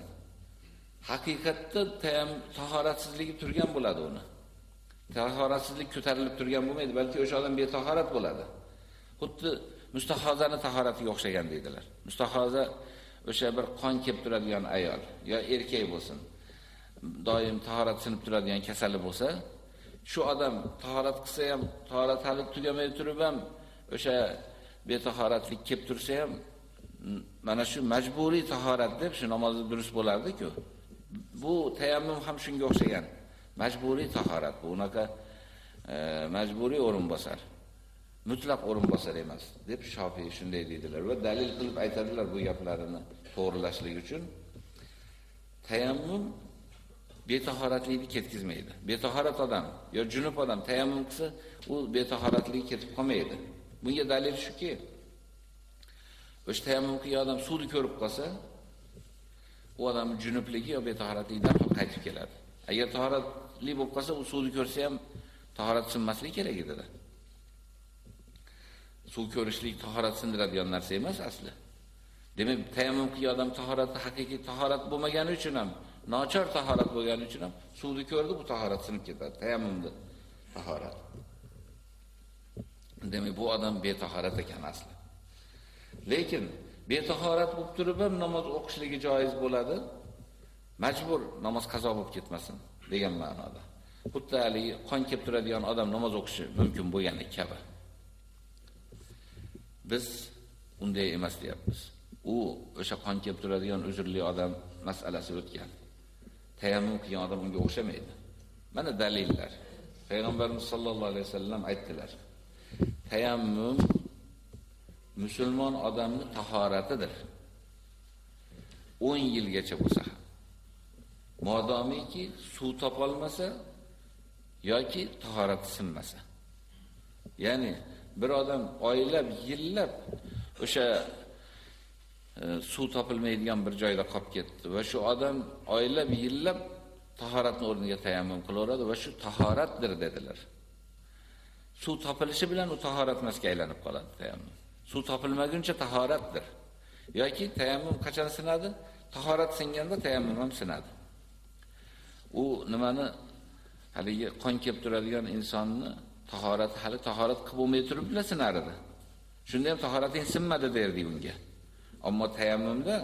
Haqiqatda tayam tahoratsizligi turgan bo'ladi uni. Tahoratsizlik ko'tarilib turgan bo'lmaydi, balki o'sha odam betahorat bo'ladi. Xuddi mustahozani tahoratiga o'xshagan deydilar. Mustahoza o'sha bir qon kelib turadigan ayol yo erkak bo'lsin, doim tahorat sinib turadigan kasali bo'lsa, shu odam tahorat qilsa ham, tahorat hali tugamay turib ham o'sha betahoratlik kelib tursa ham, mana shu majburiy tahorat deb shu namozni durust bo'lardi-ku. Bu tayammum ham shunga o'xshagan. Majburiy tahorat bu unaqa e, majburiy o'rin bosar. Mutlaq o'rin bosar emas deb Shofiy shunday deydilar va dalil qilib aytadilar bu gaplarini to'g'rilashlik uchun. Tayammum betahoratlikni ketkizmaydi. Betahorat odam yo junub odam tayammum qilsa, u betahoratlikka ketib qolmaydi. Bunga dalil shuki, o'sha tayammum qilgan odam suvni ko'rib qolsa, u odam junubligi yo ham qaytib keladi. Agar tahoratli bo'lib qolsa, u suvni ko'rsa ham tahorat sinmasligi kerak edi. Suv ko'rishlik tahorat sindiradigan narsa emas asli. Demak, tayammum qilgan odam tahorati haqiqiy tahorat bo'lmagani uchun ham, nochor tahorat bo'lgani uchun ham suvni ko'rdi, bu tahorat sinib ketadi. Tayammumda tahorat. Demak, bu odam betahorat ekan asli. Lekin betahorat bo'lib turib ham namoz o'qishligi joiz bo'ladi. Majbur namoz qazo bo'lib ketmasin degan ma'noda. Xuddi hali qon kelib turadigan odam namoz o'qishi mumkin bo'lgani kabi. Biz unday emas deyapmiz. U o'sha qon kelib turadigan uzrli odam masalasi o'tgan. Tayammum qilgan odam unga o'xshamaydi. Mana dalillar. Payg'ambarimiz sollallohu alayhi vasallam aytdilar. Tayammum musulmon odamning tahoratidir. 10 yilgacha bo'lsa ham. Modomiki suv topolmasa yoki tahorati sinmasa. Ya'ni bir odam oylab, yillab o'sha e, suv topilmaydigan bir joyda qolib ketdi va shu odam oylab, yillab tahoratni o'rniga tayammum qilaveradi va shu tahoratdir dedilar. Suv topilishi bilan u tahorat emasga aylanib qoladi tayammum. Suv topilmaguncha tahoratdir. yoki tayammum qachon sinadi? Tahorat singanda tayammum ham sinadi. U nimani haligi qon kelib turadigan insonni tahorat hali tahorat qilib bo'lmay turib bilan sinar edi. Shunda ham tahorating sinmadi derdi unga. Ammo tayammumda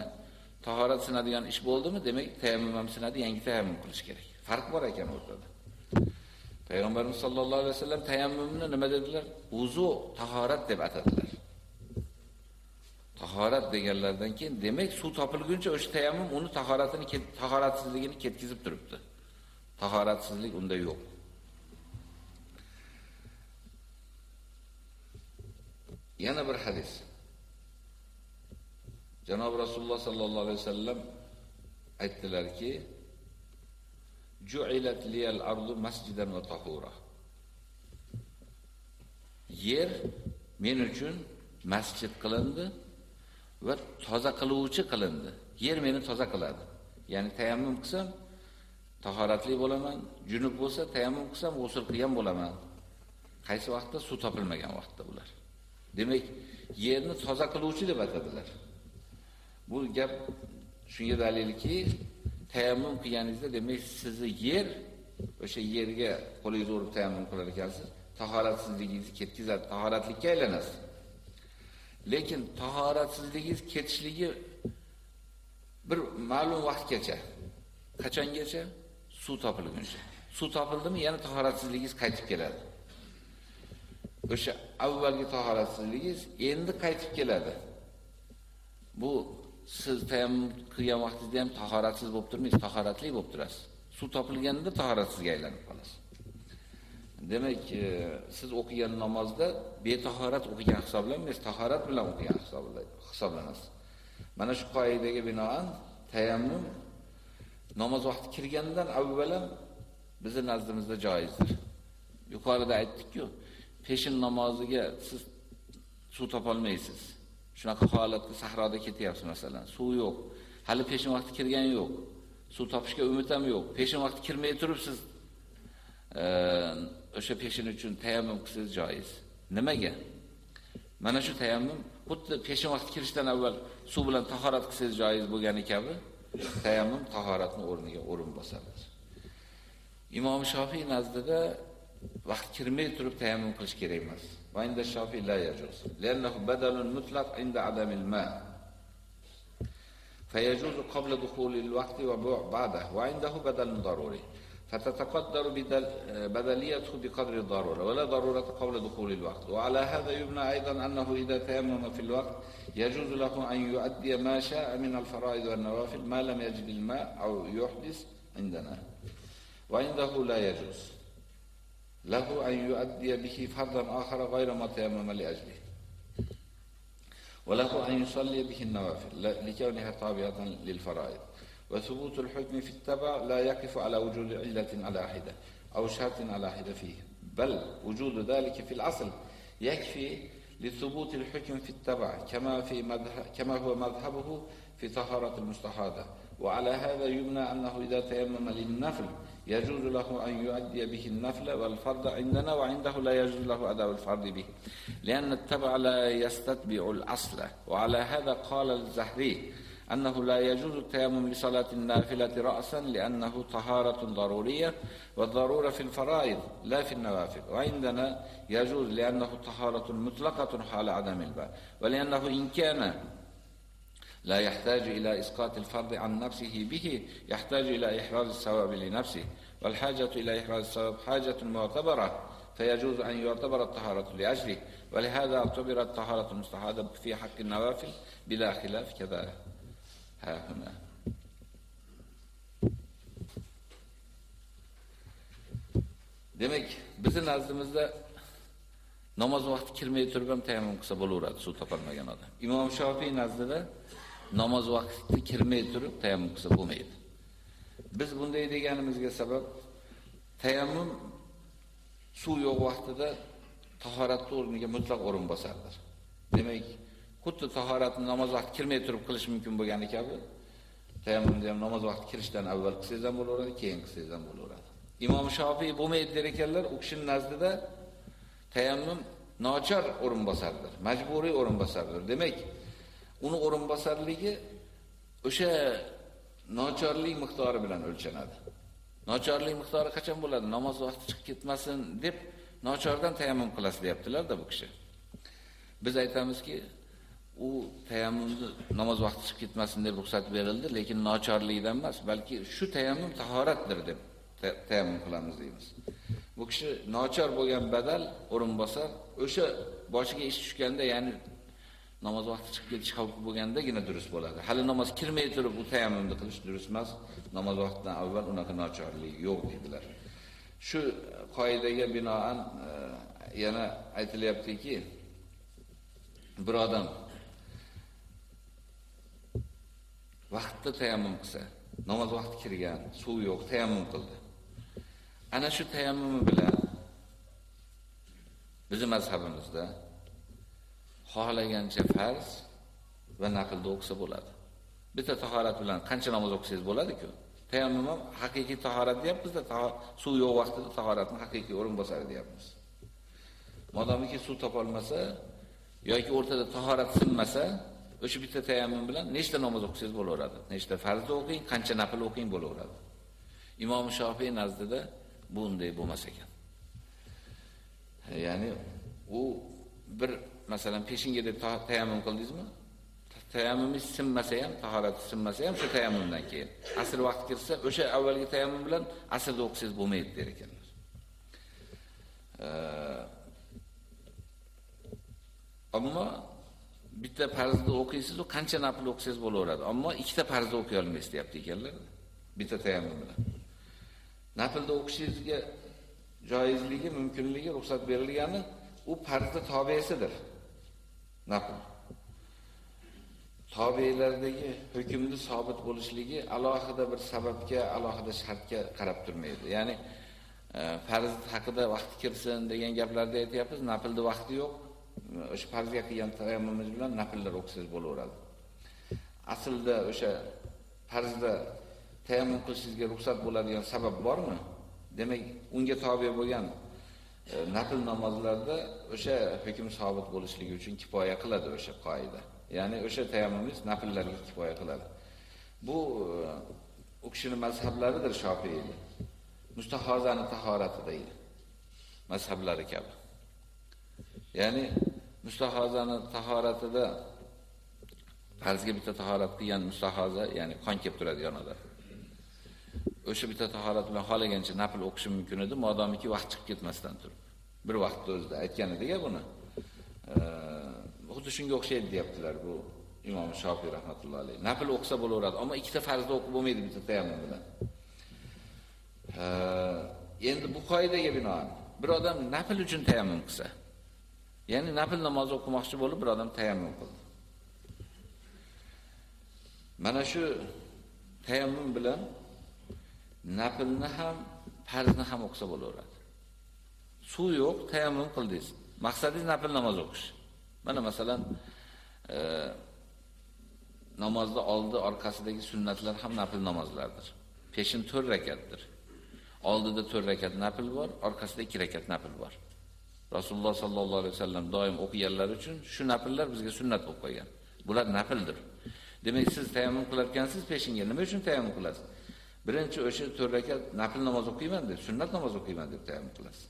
tahorat sinadigan ish bo'ldimi, demak tayammum ham sinadi, yangi tayammum qilish kerak. Farq bor ekan o'rtada. Payg'ambarimiz sollallohu alayhi vasallam tayammumni nima dedilar? Wuzu tahorat deb atadilar. Tahorat deganlardan keyin demak suv topilguncha o'sha tayammum uni tahoratini tahoratsizligini ketkizib turibdi. Tahoratsizlik unda yo'q. Yana bir hadis. Janob Rasululloh sallallohu alayhi vasallam aytdilarki, ju'ilat liyal ardu masjidan va tahura. Yer men uchun masjid qilindi va toza qiluvchi qilindi. Yer meni toza qiladi. Ya'ni tayammum qilsam tahoratli bo'laman, junub bo'lsa tayammum qilsam g'usl qilgan bo'laman. Qaysi vaqtda suv topilmagan vaqtda ular. Demak, yerni toza qiluvchi deb atadilar. Bu gap shunga dalilki, tayammum qilganingizda demak sizni yer o'sha yerga qo'lingizni urib tayammum qilar ekansiz, tahoratsizligingizni ketkazadi, tahoratlikka aylanasiz. Lekin tahoratsizligingiz ketishligi bir ma'lum vaqtgacha, qachongacha? Suv topilguncha. Suv topildimi, yana tahoratsizligingiz qaytib keladi. O'sha avvalgi tahoratsizligingiz endi qaytib keladi. Bu siz tayammum qilgan vaqtingizda ham tahoratsiz bo'lib turmaysiz, tahoratli bo'lib turasiz. Suv topilganda tahoratsizga aylanib qolasiz. Demak, e, siz o'qigan namozda betahorat o'qigan hisoblanmaysiz, tahorat bilan o'qigan hisoblanasiz. Mana shu qoidaga binoan tayammum namoz vaqti kirgandan avval bizning nazdimizda joizdir. Yuqorida aytdik-ku, peshin namoziga siz suv topolmaysiz. Shunaqa holatda sahroda ketyapsiz masalan, suv yo'q. Hali peshin vaqti kirgani yo'q. Suv topishga umid ham yo'q. Peshin vaqti kirmay turib siz o'sha peshin uchun tayammum qilsangiz joiz. Nimaga? Mana shu tayammum xuddi peshin vaqti kirishdan avval suv bilan tahorat qilsangiz joiz bo'lgani kabi, tayammum tahoratni o'rniga o'rin bosadi. Imom Shofiy nazdida vaqt kirmay turib tayammum qilish kerak emas. وعند الشافعي لا يجوز لأنه بدل مطلق عند عدم الماء فيجوز قبل دخول الوقت وبعده وعنده بدل ضروري فتتقدر بدليته بقدر الضرورة ولا ضرورة قبل دخول الوقت. وعلى هذا يبنى أيضا أنه إذا تيمم في الوقت يجوز له أن يؤدي ما شاء من الفرائض والنوافل ما لم يجد الماء أو يحدث عندنا. وعنده لا يجوز له أن يؤدي به فرضا آخر غير ما تيمم لأجله. وله أن يصلي به النوافل لكونها طابعة للفرائض. وثبوت الحكم في التبع لا يقف على وجود علة على حدة أو شرط على حدة فيه. بل وجود ذلك في الأصل يكفي لثبوت الحكم في التبع كما في مذهب كما هو مذهبه في طهارة المستحاضة. وعلى هذا يبنى أنه إذا تيمم للنفل يجوز له أن يؤدي به النفل والفرض عندنا وعنده لا يجوز له أداء الفرض به. لأن التبع لا يستتبع الأصل. وعلى هذا قال الزهري أنه لا يجوز التيمم لصلاة النافلة رأسا لأنه طهارة ضرورية والضرورة في الفرائض لا في النوافل. وعندنا يجوز لأنه طهارة مطلقة حال عدم الباء ولأنه إن كان لا يحتاج إلى إسقاط الفرض عن نفسه به يحتاج إلى إحراز الثواب لنفسه. والحاجة إلى إحراز الثواب حاجة معتبرة فيجوز أن يعتبر الطهارة لأجله. ولهذا اعتبرت الطهارة المستحاضة في حق النوافل بلا خلاف كذا här henne. Demak, bizning nazdimizda namoz vaqti kirmay turib ham tayammum qilsa su suv topolmagan odam. Imom Shofiy namaz namoz vaqti kirmay turib tayammum qilsa bo'lmaydi. Biz bunday deganimizga sabab tayammum suv yo'q vaqtida tahoratni o'rniga mutlaq o'rin Demek Demak, xuddi tahoratni namoz vaqti kirmay turib qilish mumkin bo'lgani kabi. Tayammumni ham namoz vaqti kirishdan avval qilsangiz ham bo'laveradi keyin qilsangiz ham bo'laveradi. Imom shofiy bo'lmaydi der ekanlar u kishini nazdida tayammum nochor o'rin bosardir majburiy o'rin bosardir demak uni o'rin bosarligi o'sha nochorlik miqdori bilan o'lchanadi. Nochorlik miqdori qachon bo'ladi? Namoz vaqti chiqib ketmasin deb nochordan tayammum qilasiz deyaptilar-da bu kishi. Biz aytamizki u tayammumni namoz vaqti chiqib ketmasin deb ruxsat berildi lekin nochorlikdan emas balki shu tayammum tahoratdir deb tayammum qilamiz deymiz. Bu kishi nochor bo'lgan badal o'rin bosar o'sha boshiga ish tushganda ya'ni namoz vaqti chiqib ketish xavfi bo'lgandagina durust bo'ladi. Hali namoz kirmay turib u tayammumni qilish durust emas namoz vaqtidan avval unaqa nochorlik yo'q dedilar. Shu qoidaga binoan e, yana aytilyaptiki bir odam vaqtda tayammum qilsa namoz vaqti kirgan suv yo'q tayammum qildi. Ana shu tayammumi bilan bizning mazhabimizda xohlagancha farz va naqlda o'qisa bo'ladi. Bitta tahorat bilan qancha namoz o'qisangiz bo'ladi-ku. Tayammum ham haqiqiy tahorat deyapmiz-da, suv yo'q vaqtida tahoratni haqiqiy o'rin bosadi deyapmiz. Modomiki suv topolmasa yoki o'rtada tahorat sinmasa, o'sha bitta tayammum bilan nechta namoz o'qisangiz bo'laveradi. Nechta farzni o'qing, qancha nafil o'qing bo'laveradi. Imom Shofiy nazdida bu unday bo'lmas ekan. Ya'ni u bir masalan peshinga deb tayammum qildingizmi? Tayammumingiz sinmasa ham, tahorati sinmasa ham shu tayammumdan keyin asr vaqt kirsa, o'sha avvalgi tayammum bilan asrda o'qisangiz bo'lmaydi der ekanlar. Ammo bitta farzni o'qiysiz, u qancha nafl o'qisangiz bo'laveradi. Ammo ikkita farzni o'qiy olmaysiz deyapti ekanlar. Bitta tayammum bilan. Naflda o'qishingizga joizligi, mumkinligi, ruxsat berilgani u farzni tobesidir. Nafl. Tobelardagi hukmni sobit bo'lishligi alohida bir sababga, alohida shartga qarab turmaydi. Ya'ni e, farz haqida vaqt kirsin degan gaplarda aytyapmiz, naflda vaqti yo'q. O'sha farzga qilgan tayammumimiz bilan nafllar o'qisangiz bo'laveradi. Aslida o'sha farzda tayammum qilishingizga ruxsat bo'ladigan sabab bormi? Demak, unga tobe bo'lgan e, nafl namozlarda o'sha hukm sobit bo'lishligi uchun kifoya qiladi o'sha qoida. Ya'ni o'sha tayammumingiz nafllarga kifoya qiladi. Bu e, u kishining mazhablaridir Shofiyiyda. Mustahozani tahorati deydi. Mazhablari kabi. Ya'ni mustahozani tahoratida farzga bitta tahorat qilgan mustahoza, ya'ni qon kelib turadigan yonida. O'sha bitta tahorat bilan xolagancha nafl o'qishi mumkin edi, modomiki vaqt chiqib ketmasdan turib. Bir vaqtda o'zida aytgan edi buni. Xuddi shunga o'xshaydi deyaptilar bu Imom Shofiy rahmatullohi alayh. Nafl o'qisa bo'laveradi, ammo ikkita farzni o'qib bo'lmaydi bitta tayammum bilan. Endi bu qoidaga binoan bir odam nafl uchun tayammum qilsa, ya'ni nafl namoz o'qimoqchi bo'lib bir odam tayammum qildi. Mana shu tayammum bilan naflni ham, farzni ham o'qisa bo'laveradi. Suv yo'q, tayammum qildingiz. Maqsadingiz nafl namoz o'qish. Mana masalan, e, namozda oldi orqasidagi sunnatlar ham nafl namozlardir. Peshin 4 rakatdir. Oldida 4 rakat nafl bor, orqasida 2 rakat nafl bor. Rasululloh sallallohu alayhi vasallam doim o'qiganlar uchun shu nafllar bizga sunnat bo'lib qolgan. Bular nafldir. Demak, siz tayammum qilarkansiz peshinga nima uchun tayammum qilasiz? Birinchi o'sha 4 rakat nafl namoz o'qiyman deb, sunnat namoz o'qiyman deb tayammum qilasiz.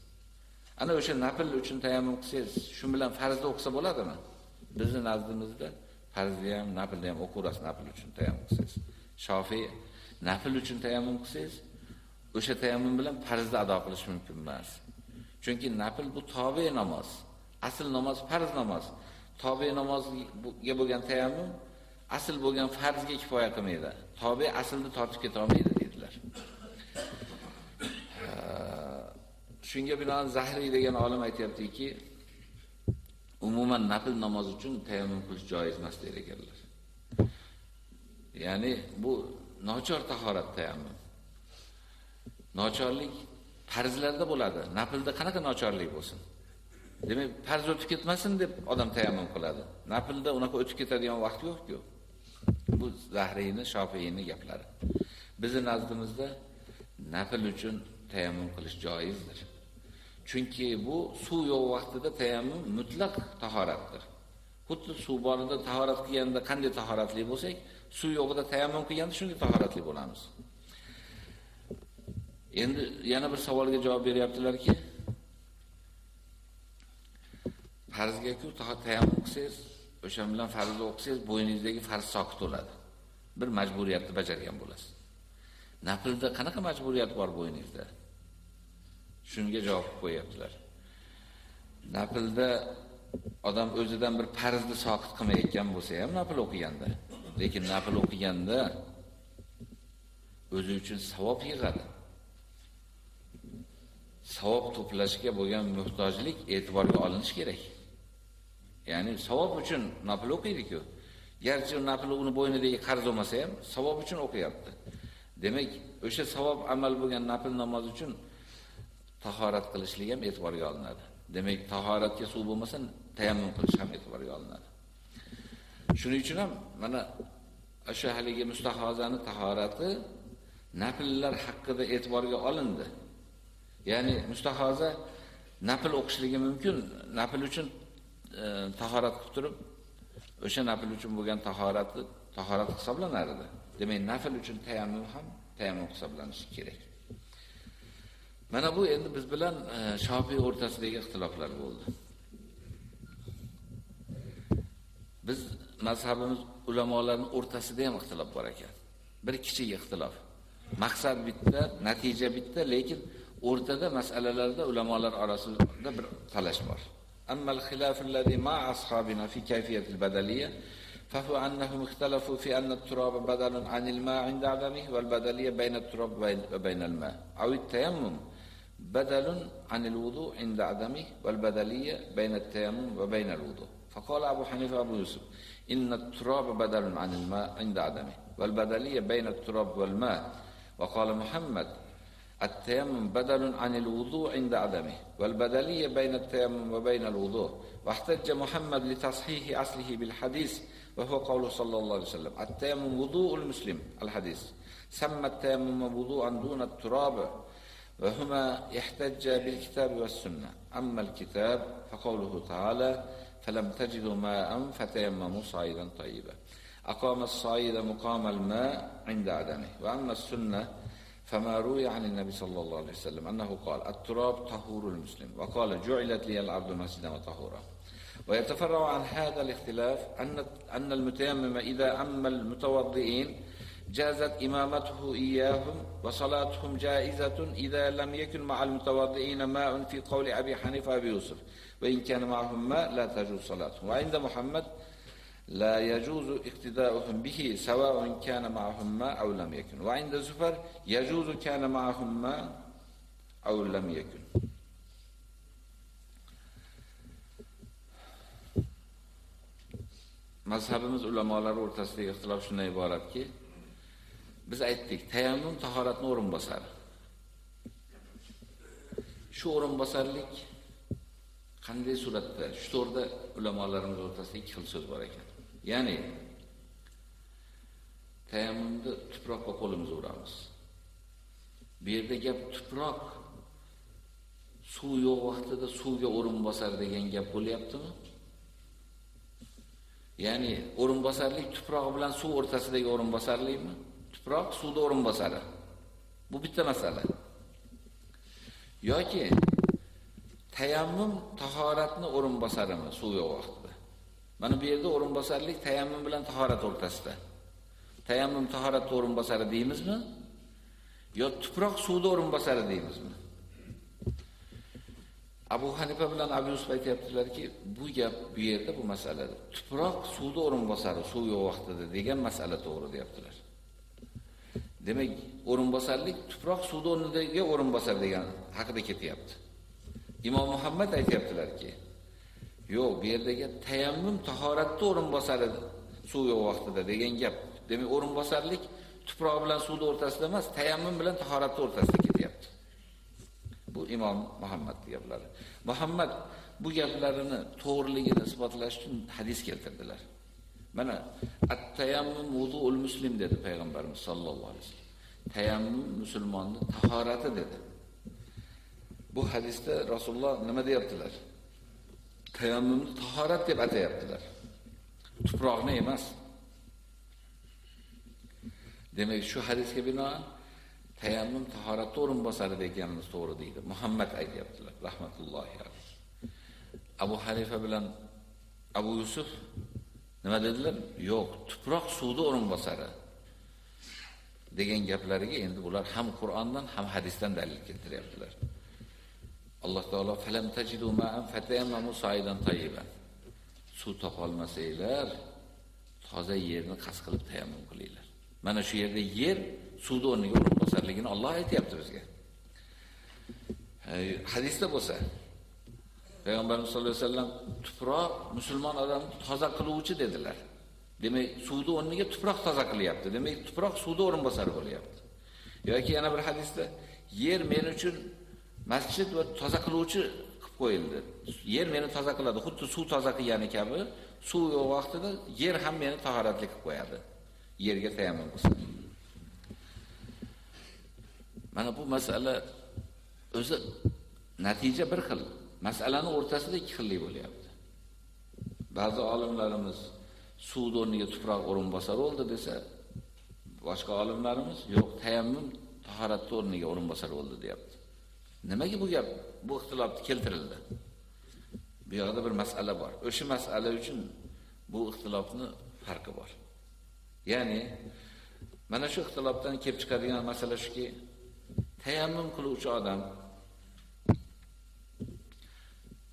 Ana o'sha nafl uchun tayammum qilsangiz, shu bilan farzni o'qisa bo'ladimi? Bizning nazdimizda farzni ham, naflni ham o'qirasiz nafl uchun tayammum qilsangiz. Shofiy nafl uchun tayammum qilsangiz, o'sha tayammum bilan farzni ado qilish mumkin emas. Chunki nafl bu tobe namoz. Asl namoz farz namoz. Tobe namozga bo'lgan tayammum asl bo'lgan farzga kifoya qilmaydi. Tobe aslni tortib keta olmaydi dedilar. Shunga binoan Zahri degan olim aytayaptiki, umuman nafl namoz uchun tayammum qilish joiz emas der ekanlar. Ya'ni bu nochor tahorat tayammum. Nochorlik farzlarda bo'ladi. Naflda qanaqa nochorlik bo'lsin? Demak, farz o'tib ketmasin deb odam tayammum qiladi. Naflda unaqa o'tib ketadigan vaqt yo'q-ku. Bu Zahriyni, shofiyni gaplari. Bizning nazdimizda nafl uchun tayammum qilish joizdir. Chunki bu suv yo'q vaqtida tayammum mutlaq tahoratdir. Xuddi suv borida tahorat qilganda qanday tahoratli bo'lsak, suv yo'qida tayammum qilganda shunday tahoratli bo'lamiz. Endi yana bir savolga javob beryaptilarki, farzga-ku tayammum qilsangiz, o'sha bilan farzni o'qisangiz, bo'yningizdagi farz soqit bo'ladi. Bir majburiyatni bajargan bo'lasiz. Naflda qanaqa majburiyat bor bo'yningizda? Shunga javob qo'yaptilar. Naflda odam o'zidan bir farzni soqit qilmayotgan bo'lsa ham nafl o'qiganda, lekin nafl o'qiganda o'zi uchun savob yig'adi. Savob to'plashga bo'lgan muhtojlik e'tiborga olinish kerak. Ya'ni savob uchun nafl o'qiydi-ku. Garchi nafl uni bo'ynidagi qarz bo'lmasa ham savob uchun o'qiyapti. Demak, o'sha savob amal bo'lgan nafl namoz uchun tahorat qilishlik ham e'tiborga olinadi. Demak, tahoratga suv bo'lmasa, tayammum qilish ham e'tiborga olinadi. Shuning uchun ham mana o'sha haligi mustahozani tahorati nafllar haqida e'tiborga olindi. Ya'ni mustahoza nafl o'qishligi mumkin, nafl uchun e, tahorat qilib turib, o'sha nafl uchun bo'lgan tahoratni tahorat hisoblanar edi. Demak, nafl uchun tayammum ham tayammum hisoblanishi kerak. Mana bu endi biz bilan e, Shofiy o'rtasidagi ixtiloflar bo'ldi. Biz mazhabimiz ulamolarining o'rtasida ham ixtilof bor ekan. Bir kichik ixtilof. Maqsad bitta, natija bitta, lekin o'rtada masalalarda ulamolar orasida bir talash bor. Amma al-khilaf alladhi ma'a ashabina fi kayfiyat al-badaliyya فهو أنهم اختلفوا في أن التراب بدل عن الماء عند عدمه والبدلية بين التراب وبين الماء أو التيمم بدل عن الوضوء عند عدمه والبدلية بين التيمم وبين الوضوء فقال أبو حنيفة أبو يوسف إن التراب بدل عن الماء عند عدمه والبدلية بين التراب والماء وقال محمد التيمم بدل عن الوضوء عند عدمه والبدلية بين التيمم وبين الوضوء. واحتج محمد لتصحيح أصله بالحديث وهو قول صلى الله عليه وسلم التيمم وضوء المسلم الحديث. سمى التيمم وضوءا دون التراب وهما يحتج بالكتاب والسنة. أما الكتاب فقوله تعالى فلم تجدوا ماء فتيمموا صعيدا طيبا. أقام الصعيد مقام الماء عند عدمه. وأما السنة فما روي عن النبي صلى الله عليه وسلم أنه قال التراب طهور المسلم. وقال جعلت لي الأرض مسجدا وطهورا. ويتفرع عن هذا الاختلاف أن أن المتيمم إذا أما المتوضئين جازت إمامته إياهم وصلاتهم جائزة إذا لم يكن مع المتوضئين ماء في قول أبي حنيفة وأبي يوسف. وإن كان معهم ماء لا تجوز صلاتهم. وعند محمد لا يجوز اقتداؤهم به سواء كان معهم ماء أو لم يكن وعند زفر يجوز كان معهم ماء أو لم يكن mazhabimiz ulamolari o'rtasidagi ixtilof shundan iboratki, biz aytdik, tayammum tahoratni o'rin bosadi. Shu o'rin bosarlik qanday suratda? Shu to'rda ulamolarimiz o'rtasida ikki xil so'z bor ekan. Ya'ni tayammumda tuproqqa qo'limizni uramiz. Bu yerda gap tuproq suv yo'q vaqtida suvga o'rin bosar degan gap bo'lyaptimi? Ya'ni o'rin bosarlik tuproq bilan suv o'rtasidagi o'rin bosarlikmi? Tuproq suvda o'rin bosadi. Bu bitta masala. yoki tayammum tahoratni o'rin bosarimi suv yo'q vaqtida. Mana bu yerda o'rinbosarlik tayammum bilan tahorat o'rtasida. Tayammum tahorat o'rinbosari deymizmi? Yo tuproq suvda o'rinbosari deymizmi? Abu Hanifa bilan Abu Yusuf aytibdilarki, bu gap bu yerda bu masalada tuproq suvda o'rinbosari suv yo'q vaqtida degan masala to'g'ri deyaptilar. Demak, o'rin bosarlik tuproq suvda o'rnidagi o'rin bosar degan haqida ketyapti. Imom Muhammad aytibdilarki, yo'q, bu yerdagi tayammum tahoratda o'rin edi suv yo'q vaqtida degan gap. Demak, o'rin bosarlik tuproq bilan suvning o'rtasida emas, tayammum bilan tahoratning o'rtasida ketyapti. Bu imom Muhammad gaplari. Muhammad bu gaplarini to'g'riligini isbotlash uchun hadis keltirdilar. Mana at-tayammum wudu'ul muslim dedi payg'ambarimiz sollallohu alayhi vasallam. Tayammum musulmonning tahorati dedi. Bu hadisda Rasululloh nima deyaptilar? Tayammumni tahorat deb atayaptilar. Tuproqni emas. Demak, shu hadisga binoan tayammum tahoratda o'rin bosadi deganimiz to'g'ri deydi. Muhammad aytibdilar, rahmatullohi alayhi. Abu Hanifa bilan Abu Yusuf nima dedilar? Yo'q, tuproq suvni o'rin bosadi. degan gaplariga endi bular ham Qur'ondan ham hadisdan dalil keltiryaptilar. Alloh taolo falam tajidu ma'an fatayammamu sa'idan tayyiban. Suv topolmasanglar, toza yerni qas qilib tayammum qilinglar. Mana shu yerda yer suvni o'rniga urib bosarligini Alloh aytayapti bizga. Hadisda bo'lsa, Payg'ambarimiz sollallohu alayhi vasallam tuproq musulmon odamni toza qiluvchi dedilar. Demak, suvni o'rniga tuproq toza qilyapti. Demak, tuproq suvni o'rin bosar bo'lyapti. yoki yana bir hadisda yer men uchun masjid va toza qiluvchi qilib qo'yildi. Yer meni toza qiladi, xuddi suv toza qilgani kabi, suv yo'q vaqtida yer ham meni tahoratli qilib qo'yadi. Yerga tayammum qilsa. Mana bu masala o'zi natija bir xil. Masalaning o'rtasida ikki xillik bo'lyapti. Ba'zi olimlarimiz suv o'rniga tuproq o'rin bosar bo'ldi desa, boshqa olimlarimiz yo'q, tayammum tahorat o'rniga o'rin bosar bo'ldi deyapti. Nimaga bu gap, bu ixtilofni keltirildi? Bu yerda bir masala bor. O'sha masala uchun bu ixtilofni farqi bor. Ya'ni mana shu ixtilofdan kelib chiqadigan masala shuki, tayammum qiluvchi odam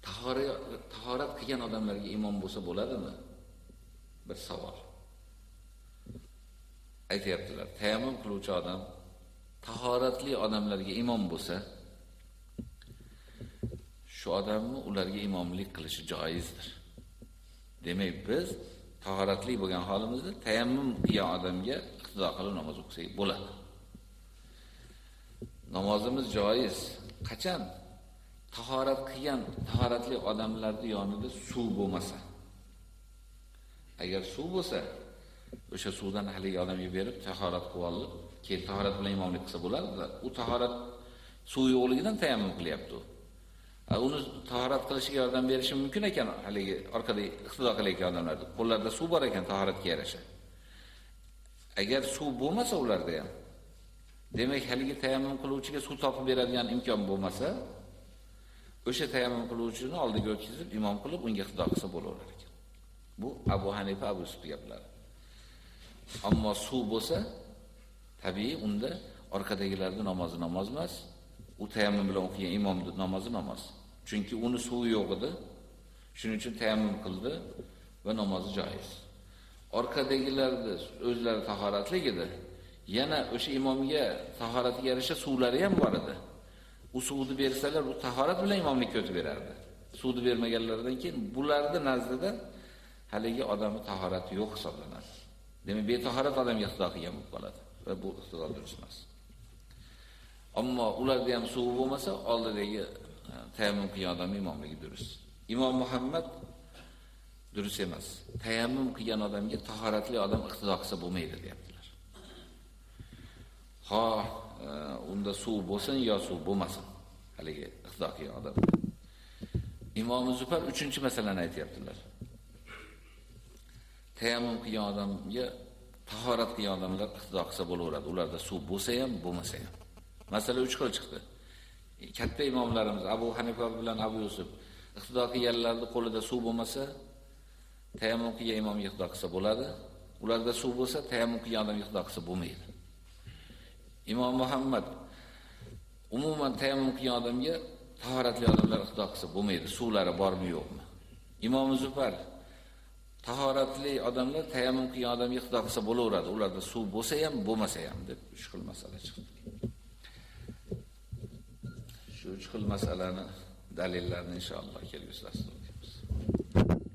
tahorat tahorat qilgan odamlarga imom bo'lsa bo'ladimi? Bir savol. Aytayaptilar, tayammum qiluvchi odam tahoratli odamlarga imom bo'lsa, shu odamni ularga imomlik qilishi joizdir. Demak, biz tahoratli bo'lgan holimizda tayammum qilgan odamga iqtido qilib namoz o'qisak bo'ladi. Namozimiz joiz. Qachon? Tahorat qilgan tahoratli odamlarning yonida suv bo'lmasa. Agar suv bo'lsa, o'sha suvdan haligi odamga berib tahorat qilib olib, keyin tahorat bilan imomlik qilsa bo'ladi. U tahorat suv yo'qligidan tayammum qilyapti u. Uni tahorat qilishiga yordam berishi mumkin ekan haligi orqada iqtido qilayotgan odamlar. Qo'llarida suv bor ekan tahoratga yarasha. Agar suv bo'lmasa ularda ham Demak, haligi tayammum qiluvchiga suv topib beradigan imkon bo'lmasa, o'sha tayammum qiluvchini oldiga o'tkazib imom qilib unga iqtido qilsa bo'laverar ekan. Bu Abu Hanifa Abu Yusuf gaplari. Ammo suv bo'lsa, tabiiy unda orqadagilarning namozi namoz emas, u tayammum bilan o'qigan imom namozi namoz. Chunki uni suvi yo'q edi. Shuning uchun tayammum qildi va namozi joiz. Orqadagilarni o'zlari tahoratlik edi. Yana o'sha imomga tahoratiga yarasha suvlari ham bor edi. U suvni bersalar, u tahorat bilan imomlikka o'tib berardi. Suvni bermaganlardan keyin bularni nazdida haligi odamni tahorati yo'q hisoblanadi. Demak, betahorat odamga xudo qilgan bo'lib qoladi va bu ixtido durust emas. Ammo ularda ham suv bo'lmasa, oldidagi e, tayammum qilgan odam imomligi durust. Imom Muhammad durust emas. Tayammum qilgan odamga tahoratli odam iqtido qilsa bo'lmaydi deyaptilar. Ha, e, unda suv bo'lsin yo suv bo'lmasin. Haligi iqtido qilgan odam. Imom Zufar 3-chi masalani aytayaptilar. Tayammum qilgan odamga tahorat qilgan odamlar iqtido qilsa bo'laveradi. Ularda suv bo'lsa ham, bo'lmasa ham. Masala 3 xil chiqdi. E, katta imomlarimiz Abu Hanifa bilan Abu Yusuf iqtido qilganlarning qo'lida suv bo'lmasa, tayammum qilgan imom iqtido qilsa bo'ladi. Ularda suv bo'lsa, tayammum qilgan odam iqtido qilsa bo'lmaydi. Imom Muhammad umuman tayammum qilgan odamga tahoratli odamlar iqtido qilsa bo'lmaydi. Suvlari bormi yo'qmi? Imom Zufar tahoratli odamlar tayammum qilgan odamga iqtido qilsa bo'laveradi. Ularda suv bo'lsa ham, bo'lmasa ham deb 3 xil masala chiqdi. ushbu masalani dalillarni inshaalloh kelgusi dasturda